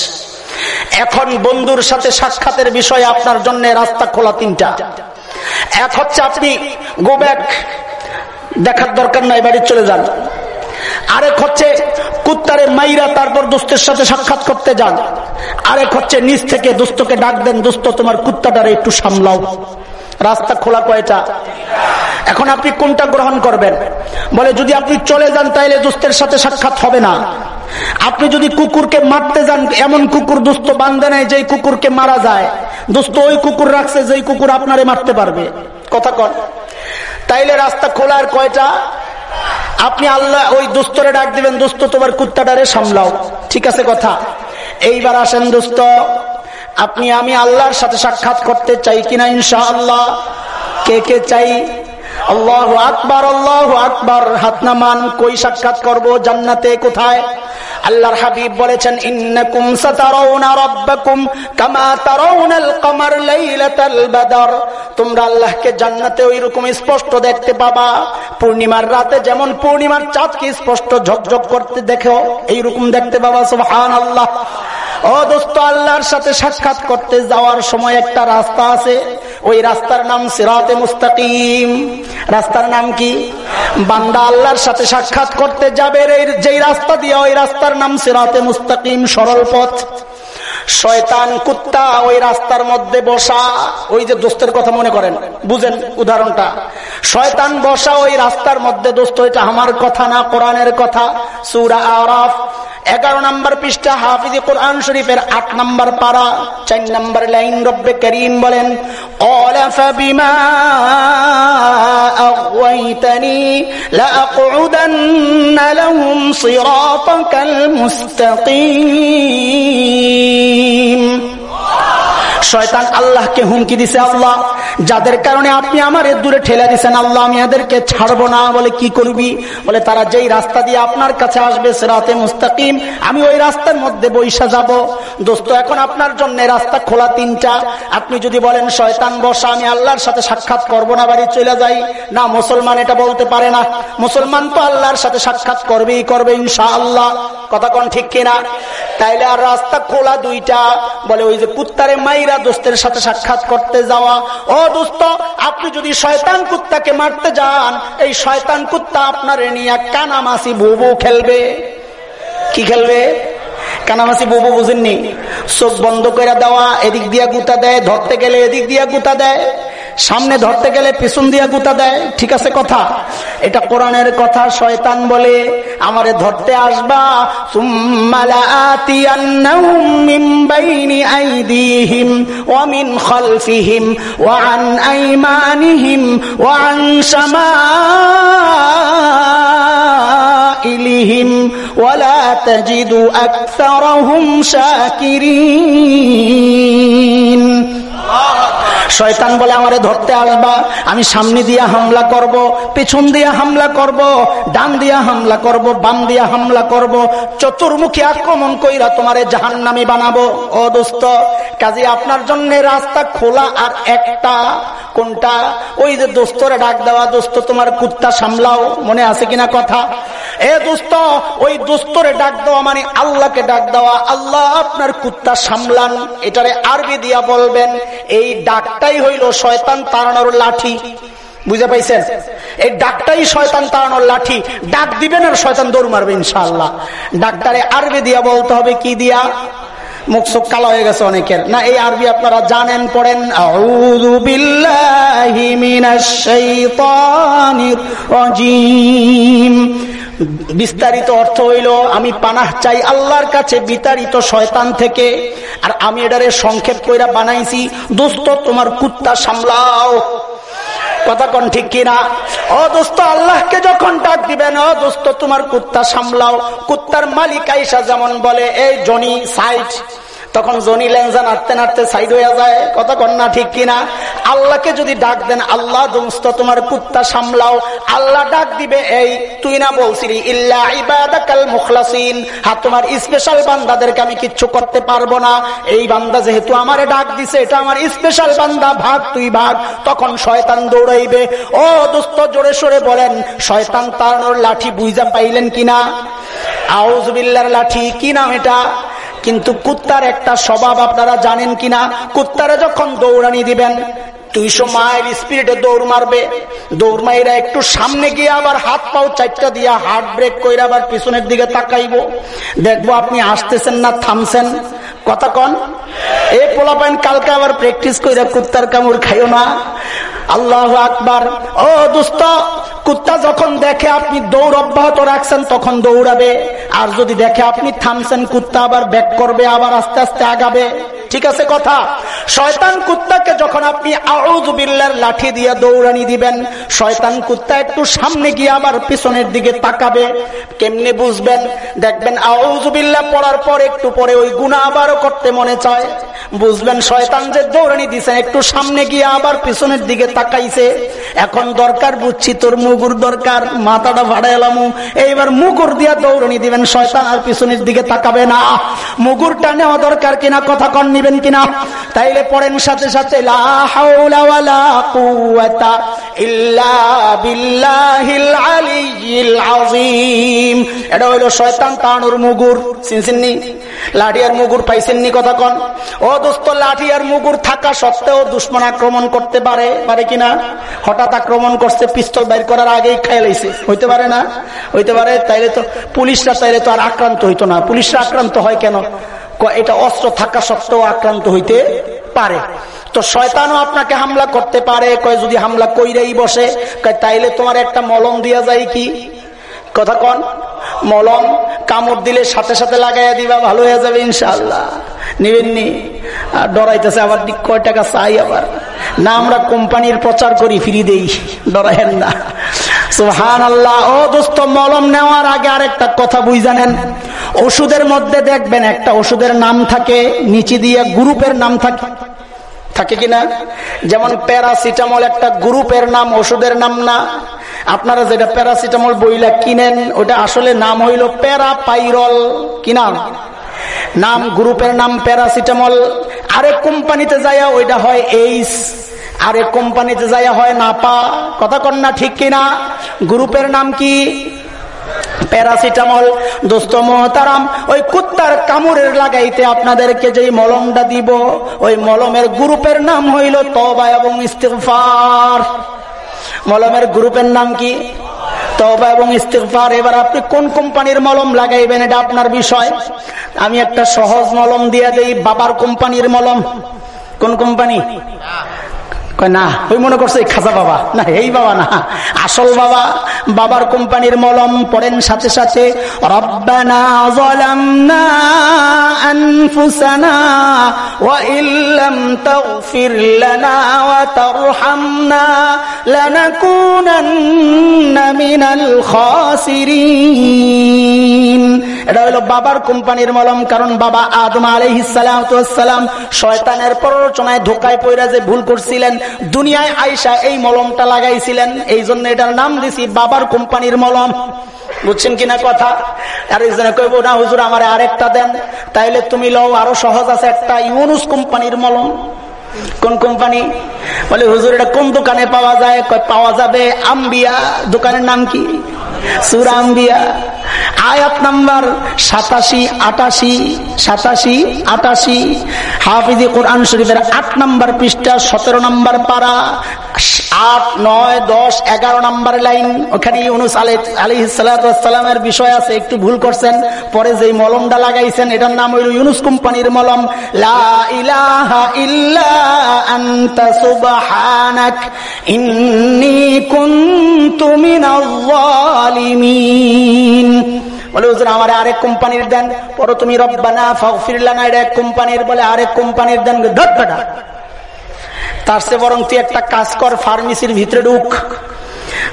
এখন বন্ধুর সাথে সাক্ষাতের বিষয়ে আপনার জন্য রাস্তা খোলা তিনটা। এক হচ্ছে আপনি গো ব্যাক দেখার দরকার নাই, বাড়ি চলে যান। আরেক হচ্ছে কুত্তারে মাইরা তারপর দোস্তের সাথে সাক্ষাৎ করতে যান। আরেক হচ্ছে নিচ থেকে দোস্তকে ডাক দেন, দোস্ত, তোমার কুত্তাটারে একটু সামলাও। রাস্তা খোলা কয়টা? এখন আপনি কোনটা গ্রহণ করবেন? বলে, যদি আপনি চলে যান, তাইলে দুস্থের সাথে সাক্ষাৎ হবে না। আপনি যদি কুকুরকে মারতে যান, এমন কুকুর দুস্থ বান্ধে নেয় যেই কুকুরকে মারা যায়। দুস্থ ওই কুকুর রাখছে, যেই কুকুর আপনারে মারতে পারবে। কথা কন। তাইলে রাস্তা খোলার কয়টা? আপনি আল্লাহ, ওই দুস্তরে ডাক দিবেন দুস্থ তোমার কুত্তাটারে সামলাও। ঠিক আছে কথা? এইবার আসেন দুস্থ আপনি, আমি আল্লাহর সাথে সাক্ষাৎ করতে চাই কিনা ইনশা আল্লাহ কে কে চাই? আল্লাহ আকবর আল্লাহ আকবর। হাতনামান কই সাক্ষাৎ করব, জান্নাতে কোথায়? আল্লাহর হাবিব বলেছেন, ইন্নাকুম সাতারাউনা রাব্বাকুম কামা তারাউনাল কমার লাইলাতাল বাদর। তোমরা আল্লাহকে জান্নাতে ওইরকম স্পষ্ট দেখতে পাবা। পূর্ণিমার রাতে যেমন পূর্ণিমার চাঁদকে স্পষ্ট ঝকঝক করতে দেখো, এইরকম দেখতে পাবা, সুবহানাল্লাহ। ও দোস্ত, আল্লাহর সাথে সাক্ষাৎ করতে যাওয়ার সময় একটা রাস্তা আছে। ওই রাস্তার নাম সিরাতে মুস্তাকিম। রাস্তার নাম কি? বান্দা আল্লাহর সাথে সাক্ষাৎ করতে যাবে যেই রাস্তা দিয়ে, ওই রাস্তার নাম সিরাতে মুস্তাকিম, সরল পথ। শয়তান, কুত্তা, ওই রাস্তার মধ্যে বসা। ওই যে দোস্তের কথা মনে করেন, বুঝেন উদাহরণটা। শয়তান বসা ওই রাস্তার মধ্যে, দোস্ত, এটা আমার কথা না, কোরআনের কথা। সুরা আরাফ। এগারো নম্বর পৃষ্ঠা হাফিজ কোরআন শরীফের আট নম্বর পারা চার নম্বর লাইন রব্বে করিম বলেন لأقعدن لهم صراطك المستقيم শয়তান আল্লাহকে হুমকি দিছে আল্লাহ। যাদের কারণে আপনি আমার দূরে ঠেলে দিচ্ছেন আল্লাহ, আমি এদেরকে ছাড়বো না। বলে কি করবি? বলে, তারা যেই রাস্তা দিয়ে আপনার কাছে আসবে, সেরাতে মুস্তাকিম, আমি ওই রাস্তার মধ্যে বৈশা যাব। দোস্ত, এখন আপনার জন্য রাস্তা খোলা তিনটা। আপনি যদি বলেন, শয়তান, বসা, আমি আল্লাহর সাথে সাক্ষাৎ করব না, বাড়ি চলে যাই। না, মুসলমান এটা বলতে পারে না। মুসলমান তো আল্লাহর সাথে সাক্ষাৎ করবেই করবে ইনশা আল্লাহ কথা কোন ঠিক কিনা? তাইলে আর রাস্তা খোলা দুইটা। বলে, ওই যে কুত্তারে মাইরা দোস্তের সাথে সাক্ষাৎ করতে যাওয়া। ও দোস্ত, আপনি যদি শয়তান কুত্তাকে মারতে যান, এই শয়তান কুত্তা আপনার নিয়ে কানামাসি বুবু খেলবে। কি খেলবে? কানামাসি বুবু বুঝেননি? চোখ বন্ধ করে দেওয়া, এদিক দিয়া গুতা দেয়, ধরতে গেলে এদিক দিয়া গুতা দেয়। সামনে ধরতে গেলে পিছন দিয়া গুতা দেয়, ঠিক আছে কথা? এটা কোরআনের কথা, শয়তান বলে, আমারে ধরতে আসবা। আকসারহুম শাকিরিন। শয়তান বলে আমারে ধরতে আসবা। আমি সামনে দিয়ে হামলা করব, পেছন দিয়ে হামলা করব, ডান দিয়ে হামলা করব, বাম দিয়ে হামলা করব। চতুর্মুখী আক্রমণ কইরা তোমারে জাহান নামে বানাবো। ও দোস্ত, কাজে আপনার জন্য রাস্তা খোলা আর একটা। কোনটা? ওই যে দোস্তরে ডাক দেওয়া, দোস্ত তোমার কুত্তা সামলাও, মনে আছে কিনা কথা? এ দোস্ত, ওই দোস্তরে ডাক দেওয়া মানে আল্লাহকে ডাক দেওয়া। আল্লাহ আপনার কুত্তা সামলান, এটারে আরবি দিয়া বলবেন, এই ডাকটাই হইল শয়তান তাড়ানোর লাঠি। বুঝে পাইছেন? এই ডাকটাই শয়তান তাড়ানোর লাঠি। ডাক দিবেন আর শয়তান দৌড় মারবে ইনশাআল্লাহ। ডাক্তারে আরবি দিয়া বলতে হবে, কি দিয়া? মুখ চোখ কালো হয়ে গেছে অনেকের। না, এই আরবি আপনারা জানেন, পড়েন বিস্তারিত অর্থ হইল, আমি পানাহ চাই আল্লাহর কাছে বিতাড়িত শয়তান থেকে। আর আমি এটারে সংক্ষেপ কইরা বানাইছি, দোস্ত, তোমার কুত্তা সামলাও। কথা কন ঠিক কিনা? ও দোস্ত, আল্লাহকে যখন ডাক দিবেন, ও দোস্ত, তোমার কুত্তা সামলাও। কুত্তার মালিক আইসা যেমন বলে, এই জনি সাইড তখন জনি লেনজা নাড়তে নাড়তে সাইড হয়ে যায়। কত কন্যা ঠিক কিনা? আল্লাহকে যদি ডাক দেন, আল্লাহ দোস্ত, তোমার কুত্তা সামলাও। আল্লাহ ডাক দিবে, এই, তুই না বলছিলি, ইল্লা ইবাদাকাল মুখলাসিন। হ্যাঁ তোমার স্পেশাল বান্দাদেরকে আমি কিচ্ছু করতে পারব না। এই বান্দা যেহেতু আমারে ডাক দিছে, এটা আমার স্পেশাল বান্দা, ভাগ, তুই ভাগ। তখন শয়তান দৌড়াইবে। ও দোস্ত, জোরে সোরে বলেন, শয়তান তাড়ানোর লাঠি বুঝা পাইলেন কিনা? আউজবিল্লার লাঠি, কি নাম এটা? কিন্তু কুত্তার একটা স্বভাব আপনারা জানেন কিনা? কুত্তারা যখন দৌড়ানি দিবেন, দুইশো মাইল স্পিডে দৌড় মারবে। দৌড় মাইরা একটু সামনে গিয়ে আবার হাত পাও চারটা দিয়ে হার্ট ব্রেক করে আবার পিছনের দিকে তাকাইব। দেখব আপনি আসতেছেন না থামছেন। কথা কন? এই পোলা পাইন কালকে আবার প্র্যাকটিস করে কুত্তার কামড় খাইও না। আল্লাহ আকবার। ও দুস্ত, কুত্তা যখন দেখে আপনি দৌড় অব্যাহত রাখছেন, তখন দৌড়াবে। আর যদি দেখে আপনি থামছেন, কুত্তা আবার ব্যাক করবে, আবার আস্তে আস্তে আগাবে। ঠিক আছে কথা? শয়তান কুত্তাকে যখন আপনি আউজবিল্লার লাঠি দিয়ে দৌড়ানি দিবেন, শয়তান কুত্তা একটু সামনে গিয়ে আবার পিছনের দিকে তাকাবে। কেমনে বুঝবেন? দেখবেন আউজবিল্লা পড়ার পর একটু পরে ওই গুণা আবারও করতে মনে চায়। বুঝবেন শয়তান যে দৌড়ানি দিছে, একটু সামনে গিয়ে আবার পিছনের দিকে তাকাইছে। এখন দরকার বুঝছি তোর মুগুর দরকার, মাথাটা ভাড়াইলাম এইবার মুগুর দিয়া দৌড়ানি দিবেন, শয়তান আর পিছনের দিকে তাকাবে না। মুগুরটা নেওয়া দরকার কিনা, কথা কন নিবেন কিনা? তাইলে পড়েন সাথে সাথে এটা হইল শয়তান তানুর মুগুর। চিনছেননি লাঠিয়ার মুগুর পাইছেননি কথা কন। ও দোস্ত লাঠি আর মুগুর থাকা সত্ত্বেও দুশ্মন আক্রমণ করতে পারে পারে কিনা? হঠাৎ আক্রমণ করছে, পিস্তল বাইর করার আগেই খাই লাইছে। হইতে পারে না? হইতে পারে, তাইলে তো পুলিশরা তাইলে তো আর আক্রান্ত হইতো না। পুলিশরা আক্রান্ত হয় কেন? এটা অস্ত্র থাকা সত্ত্বেও আক্রান্ত হইতে পারে। তো শয়তানও আপনাকে হামলা করতে পারে। কয়, যদি হামলা কইরেই বসে তাইলে তোমার একটা মলম দিয়া যায় কি? কথা কন। মলম কামড় দিলে সাথে সাথে লাগাইয়া দিবা, ভালো হয়ে যাবে ইনশাল্লাহ নিবেননি আর ডরাইতেছে আবার কয় টাকা চাই আবার? না, আমরা কোম্পানির প্রচার করি, ফিরি দেই। ডরাইেন না। সুহান আল্লাহ মলম নেওয়ার আগে আরেকটা কথা বুঝ জানেন ওষুধের মধ্যে দেখবেন একটা ওষুধের নাম থাকে, নিচে দিয়ে গ্রুপের নাম থাকে। থাকে কিনা যেমন প্যারাসিটামল একটা গ্রুপের নাম, ওষুধের নাম না। আপনারা যেটা প্যারাসিটামল বইলা কিনেন, ওটা আসলে নাম হইল প্যারাপাইরল। কি নাম? নাম, গ্রুপের নাম প্যারাসিটামল। আরেক কোম্পানিতে যাইয়া ওইটা হয় এইস আরেক কোম্পানিতে যাইয়া হয় নাপা। কথা কন না ঠিক কিনা? গ্রুপের নাম কি? প্যারাসিটামল। দোস্ত মহতারাম, ওই কুত্তার কামড়ের লাগাইতে আপনাদেরকে যেই মলমটা দিব, ওই মলমের গ্রুপের নাম হইল তবা এবং ইস্তেফার মলমের গ্রুপের নাম কি? তবা এবং ইস্তেফার এবার আপনি কোন কোম্পানির মলম লাগাইবেন, এটা আপনার বিষয়। আমি একটা সহজ মলম দিয়ে দিই, বাবার কোম্পানির মলম। কোন কোম্পানি? না, ওই মনে করছে খাজা বাবা। না, এই বাবা না, আসল বাবা, বাবার কোম্পানির মলম পড়েন সাথে সাথে। রব্বানা যালামনা আনফুসানা ওয়া ইল্লাম তাগফির লানা ওয়া তারহামনা লানাকুনান্না মিনাল খাসিরিন। এটা হলো বাবার কোম্পানির মলম, কারণ বাবা আদম আলাইহিস সালাম শয়তানের প্ররোচনায় ধোকায় পড়ে যে ভুল করছিলেন, দুনিয়ায় আইসা এই মলমটা লাগাইছিলেন এই জন্য এটার নাম দিছি বাবার কোম্পানির মলম। বুঝছেন কিনা কথা? আর একজনে কইব, না হুজুর, আমার আরেকটা দেন। তাইলে তুমি লও, আরও সহজ আছে একটা ইউনুস কোম্পানির মলম। কোন কোম্পানি? বলে, হুজুর, এটা কোন দোকানে পাওয়া যায়? পাওয়া যাবে আম্বিয়া, দোকানের নাম কি? সুরাম্বিয়া আয়াত নাম্বার সাতাশি, আটাশি সাতাশি, আটাশি। হাফিজি কোরআন শরীফের আট নাম্বার পৃষ্ঠা, সতেরো নাম্বার পাড়া আট, নয়, দশ, এগারো নাম্বার লাইন। ওখানে ইউনুস আলী সালামের বিষয় আছে, একটু ভুল করছেন। পরে যে মলমটা লাগাইছেন, এটার নাম হইল ইউনুস কোম্পানির মলম। ইন্নী কুনতু মিনাল বলে, হুজুর, আমার আরেক কোম্পানির দেন। পরে তুমি রব্বানা ফিরলানা এটা এক কোম্পানির বলে আরেক কোম্পানির দেন। তার সে বরং তুই একটা কাজ কর, ফার্মেসির ভিতরে ঢুক।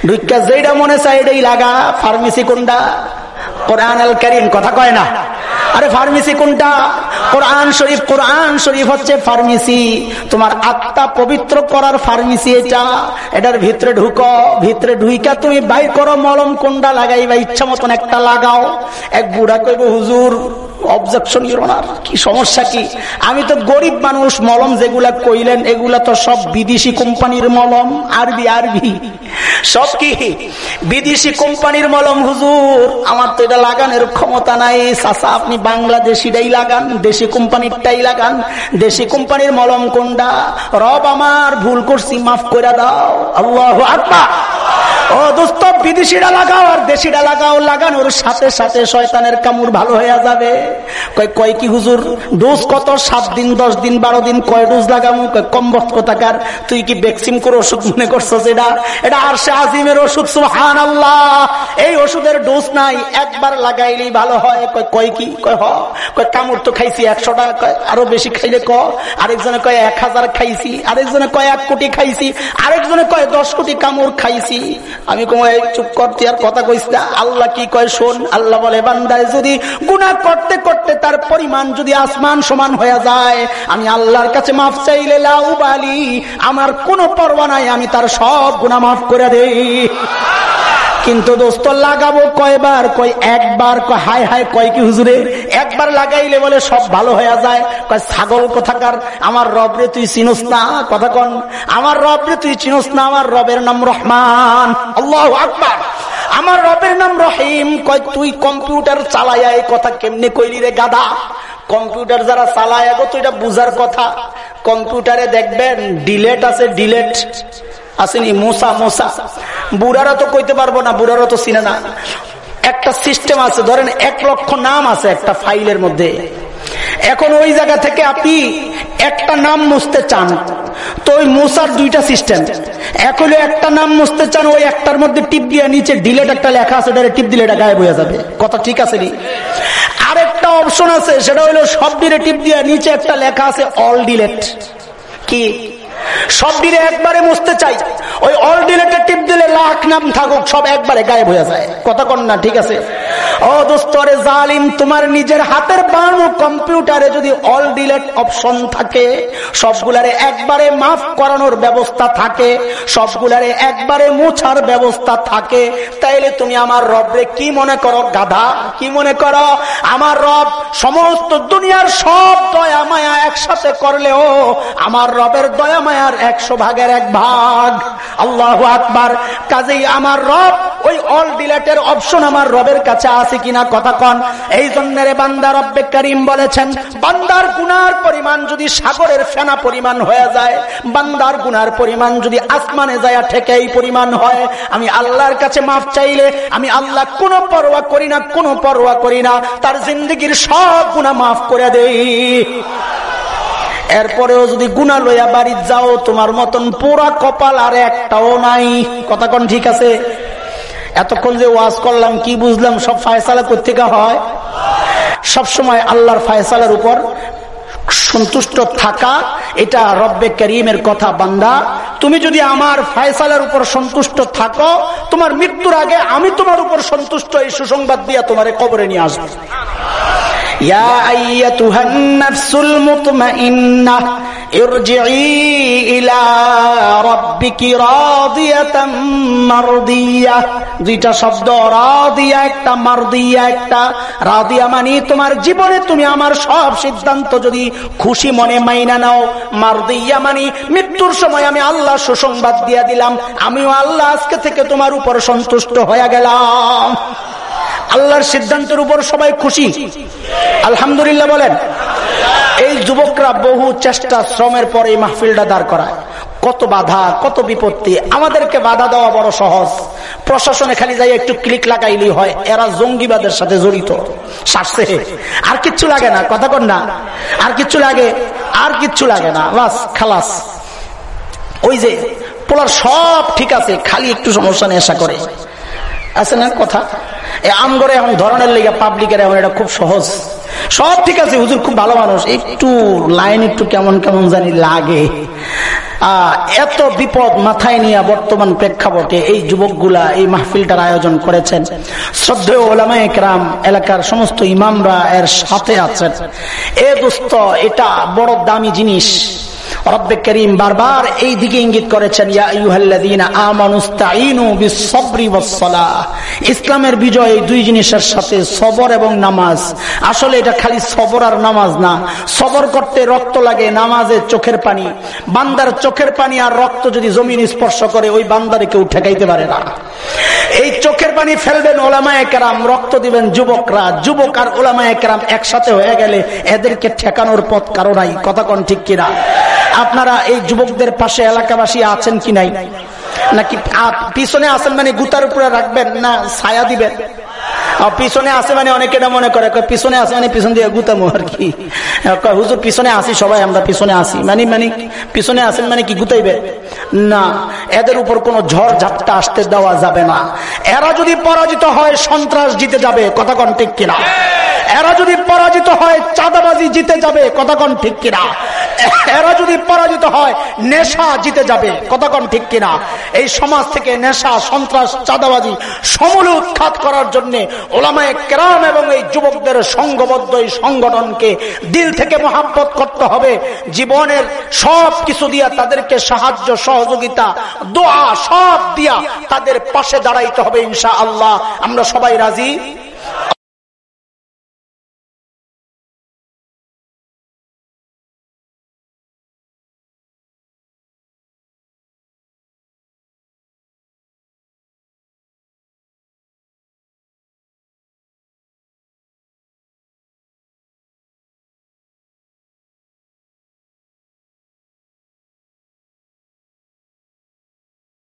ঢুকা যেটা মনে চাই এটাই লাগা, ফার্মেসি কোনটা কোরআন আল কথা কয় না? আরে ফার্মেসি কোনটা? কোরআন শরীফ কোরআন শরীফ হচ্ছে ফার্মেসি। তোমার আত্মা পবিত্র করার ফার্মেসি এটা। এটার ভিতরে ঢুকো, ভিতরে ঢুইকা তুমি বাই করো, মলম কোনটা লাগাই বা ইচ্ছা মতন একটা লাগাও। এক বুড়া কইব, হুজুর অবজেকশন ইউরোনার কি সমস্যা কি? আমি তো গরিব মানুষ, মলম যেগুলা কইলেন, এগুলা তো সব বিদেশি কোম্পানির মলম। আরবি আরবি। সব কি? বিদেশি কোম্পানির মলম, হুজুর। আমার তো এটা লাগানোর ক্ষমতা নাই। চাষা আপনি বাংলাদেশিটাই লাগান, দেশি কোম্পানিরটাই লাগান। দেশি কোম্পানির মলম কোনটা? রব আমার, ভুল করছি, মাফ করে দাও। আল্লাহ আকবার। ও দোস্ত, বিদেশিরা লাগাও আর দেশিরা লাগাও, লাগানোর সাথে সাথে শয়তানের কামড় ভালো হয়ে যাবে। আর কয় কামড় তো খাইছি একশো টাকা কয়, আরও বেশি খাইলে ক? আরেকজনে কয়, এক হাজার খাইছি। আরেকজনে কয়, এক কোটি খাইছি। আরেকজনে কয়, দশ কোটি কামড় খাইছি। আমি চুপ করতে আর কথা কইস না। আল্লাহ কি কয়, শোন? আল্লাহ বলে বান্দায় যদি গুণা করতে করতে তার পরিমাণ যদি আসমান সমান হয়ে যায়, আমি আল্লাহর কাছে মাফ চাইলে লাউবালি আমার কোনো পরোয়া নাই, আমি তার সব গুণা মাফ করে দেই। কিন্তু দোস্ত, লাগাবো কয়বার, কয় একবার হাই হাই কয় কি হুজুরে? একবার লাগাইলে বলে সব ভালো হয়ে যায়। কয় ছাগল কোথাকার? আমার রবরে তুই চিনস না, কথা কন। আমার রবরে তুই চিনস না, আমার রবের নাম রহমান। আল্লাহ আকবার। আমার রবের নাম রহিম। কয়, তুই কম্পিউটার চালাইয়া এই কথা কেমনে কইলি রে গাদা কম্পিউটার যারা চালায় গো তো এটা বুঝার কথা। কম্পিউটারে দেখবেন, ডিলেট আছে, ডিলেট। আসেনি মোসা মোসা বুড়ারা তো কইতে পারব না, বুড়ারা তো চিনে না। একটা সিস্টেম আছে, ধরেন এক লক্ষ নাম আছে একটা ফাইলের মধ্যে। এখন ওই জায়গা থেকে আপনি একটা নাম মুছতে চান, তো ওই মোসার দুইটা সিস্টেম এক হলো একটা নাম মুছতে চান, ওই একটার মধ্যে টিপ দিয়ে নিচে ডিলেট একটা লেখা আছে টিপ দিলে এটা গায়ে হয়ে যাবে। কথা ঠিক আছে নি? আরেকটা অপশন আছে, সেটা হলো সব ডিলে টিপ দিয়ে নিচে একটা লেখা আছে অল ডিলেট কি? সব দিলে একবারে মুছতে চাই। ওই অল ডিলেটে টিপ দিলে লাখ নাম থাকুক, সব একবারে গায়েব হয়ে যায়। কথা কন না, ঠিক আছে? ও দোস্তরে জালিম, তোমার নিজের হাতের বানানো কম্পিউটারে যদি অল ডিলেট অপশন থাকে, সবগুলারে একবারে মাফ করানোর ব্যবস্থা থাকে, সবগুলারে একবারে মোছার ব্যবস্থা থাকে, তাইলে তুমি আমার রবরে কি মনে করো, গাধা? কি মনে করো? আমার রব সমস্ত দুনিয়ার সব দয়া মায়া একসাথে করলেও, আমার রবের দয়া মায়ার একশো ভাগের এক ভাগ। আল্লাহ আকবার। কাজেই আমার রব, ওই অল ডিলেটের অপশন আমার রবের কাছে আছে কিনা কথা কন। এই জন্য রে বান্দা রব্বে করিম বলেছেন, বান্দার গুনার পরিমাণ যদি সাগরের ফেনা পরিমাণ হয়ে যায়, বান্দার গুনার পরিমাণ যদি আসমানে যায় ঠেকে এই পরিমাণ হয়, আমি আল্লাহর কাছে মাফ চাইলে, আমি আল্লাহ কোনো পরোয়া করি না, কোনো পরোয়া করি না, তার জিন্দগির সব গুণা মাফ করে দেই। এরপরেও যদি গুণা লইয়া বাড়ি যাও, তোমার মতন পুরা কপাল আর একটাও নাই। কথা কোন ঠিক আছে? এতক্ষণ যে ওয়াজ করলাম, কি বুঝলাম, সব ফায়সালা কোথেকে হয়? সব সময় আল্লাহর ফায়সালার উপর সন্তুষ্ট থাকা, এটা রব্বে করিমের কথা বান্দা। তুমি যদি আমার ফায়সালার উপর সন্তুষ্ট থাকো, তোমার মৃত্যুর আগে আমি তোমার উপর সন্তুষ্ট, এই সুসংবাদ দিয়ে তোমার কবরে নিয়ে আসব। يا أيتها النفس المطمئنة ارجعي إلى ربك راضية مرضية দুইটা শব্দ রাদিয়া একটা মারদিয়া একটা রাদিয়া মানে তোমার জীবনে তুমি আমার সব সিদ্ধান্ত যদি খুশি মনে মাইনা নাও মারদিয়া মানে মৃত্যুর সময় আমি আল্লাহ সুসংবাদ দিয়া দিলাম আমিও আল্লাহ আজকে থেকে তোমার উপর সন্তুষ্ট হয়ে গেলাম আল্লাহর সিদ্ধান্তের উপর সবাই খুশি। আলহামদুলিল্লাহ বলেন, এই যুবকরা বহু চেষ্টা, শ্রমের পরে এই মাহফিলটা দাঁড় করায়। কত বাধা, কত বিপত্তি, আমাদেরকে বাধা দেওয়া বড় সহজ। প্রশাসনে খালি যাই একটু ক্লিক লাগাইলি হয়, এরা জঙ্গিবাদের সাথে জড়িত। শ্বাসে আর কিচ্ছু লাগে না, কথা কর না। আর কিচ্ছু লাগে, আর কিচ্ছু লাগে না। বাস, খালাস। ওই যে, পোলার সব ঠিক আছে, খালি একটু সমস্যা নিয়ে নেশা করে। আছে না কথা? আমগরে এখন ধরনের লেগে পাবলিকের এখন এটা খুব সহজ। সব ঠিক আছে, হুজুর খুব ভালো মানুষ। একটু লাইন একটু কেমন কেমন জানি লাগে। এত বিপদ মাথায় নিয়ে বর্তমান প্রেক্ষাপটে এই যুবকগুলা এই মাহফিলটার আয়োজন করেছেন। শ্রদ্ধেয় ওলামা একরাম এলাকার সমস্ত ইমামরা এর সাথে আছেন। এ দোস্ত, এটা বড় দামি জিনিস। রব্বে করিম বারবার এই দিকে ইঙ্গিত করেছেন ইসলামের বিজয় এই দুই জিনিসের সাথে সবর এবং নামাজ। আসলে এটা খালি সবর আর নামাজ না। সবর করতে রক্ত লাগে, নামাজে চোখের পানি। বান্দার চোখের পানি আর রক্ত যদি জমিন স্পর্শ করে, ওই বান্দারে কেউ ঠেকাইতে পারে না। এই চোখের পানি ফেলবেন ওলামা একরাম রক্ত দিবেন যুবকরা। যুবক আর ওলামা একরাম একসাথে হয়ে গেলে এদেরকে ঠেকানোর পথ কারও নাই। কথা কন ঠিক কিনা? আপনারা এই যুবকদের পাশে এলাকাবাসী আছেন কি নাই? নাকি পিছনে আছেন মানে গুতার উপরে রাখবেন না ছায়া দিবেন? পিছনে আছে মানে অনেকে মনে করে পিছনে আছে মানে পিছন দিয়ে গুতামো আর কি? হুজুর, পিছনে আসি সবাই, আমরা পিছনে আসি মানে মানে পিছনে আসেন মানে কি গুতাইবে? না, এদের উপর কোন ঝড় ঝাপটা আসতে দেওয়া যাবে না। এরা যদি পরাজিত হয়, সন্ত্রাস জিতে যাবে, কথা কন ঠিক কিনা? এরা যদি পরাজিত হয়, চাঁদাবাজি জিতে যাবে কতক্ষণ ঠিক কিনা? এরা যদি পরাজিত হয়, নেশা জিতে যাবে কতক্ষণ ঠিক কিনা? এই সমাজ থেকে নেশা, সন্ত্রাস, চাঁদাবাজি সমূল উৎখাত করার জন্য ওলামায় কেরাম এবং এই যুবকদের সংঘবদ্ধ এই সংগঠনকে দিল থেকে মহাব্বত করতে হবে। জীবনের সব কিছু দিয়া তাদেরকে সাহায্য সহযোগিতা দোয়া সব দিয়া তাদের পাশে দাঁড়াইতে হবে ইনশা আল্লাহ আমরা সবাই রাজি?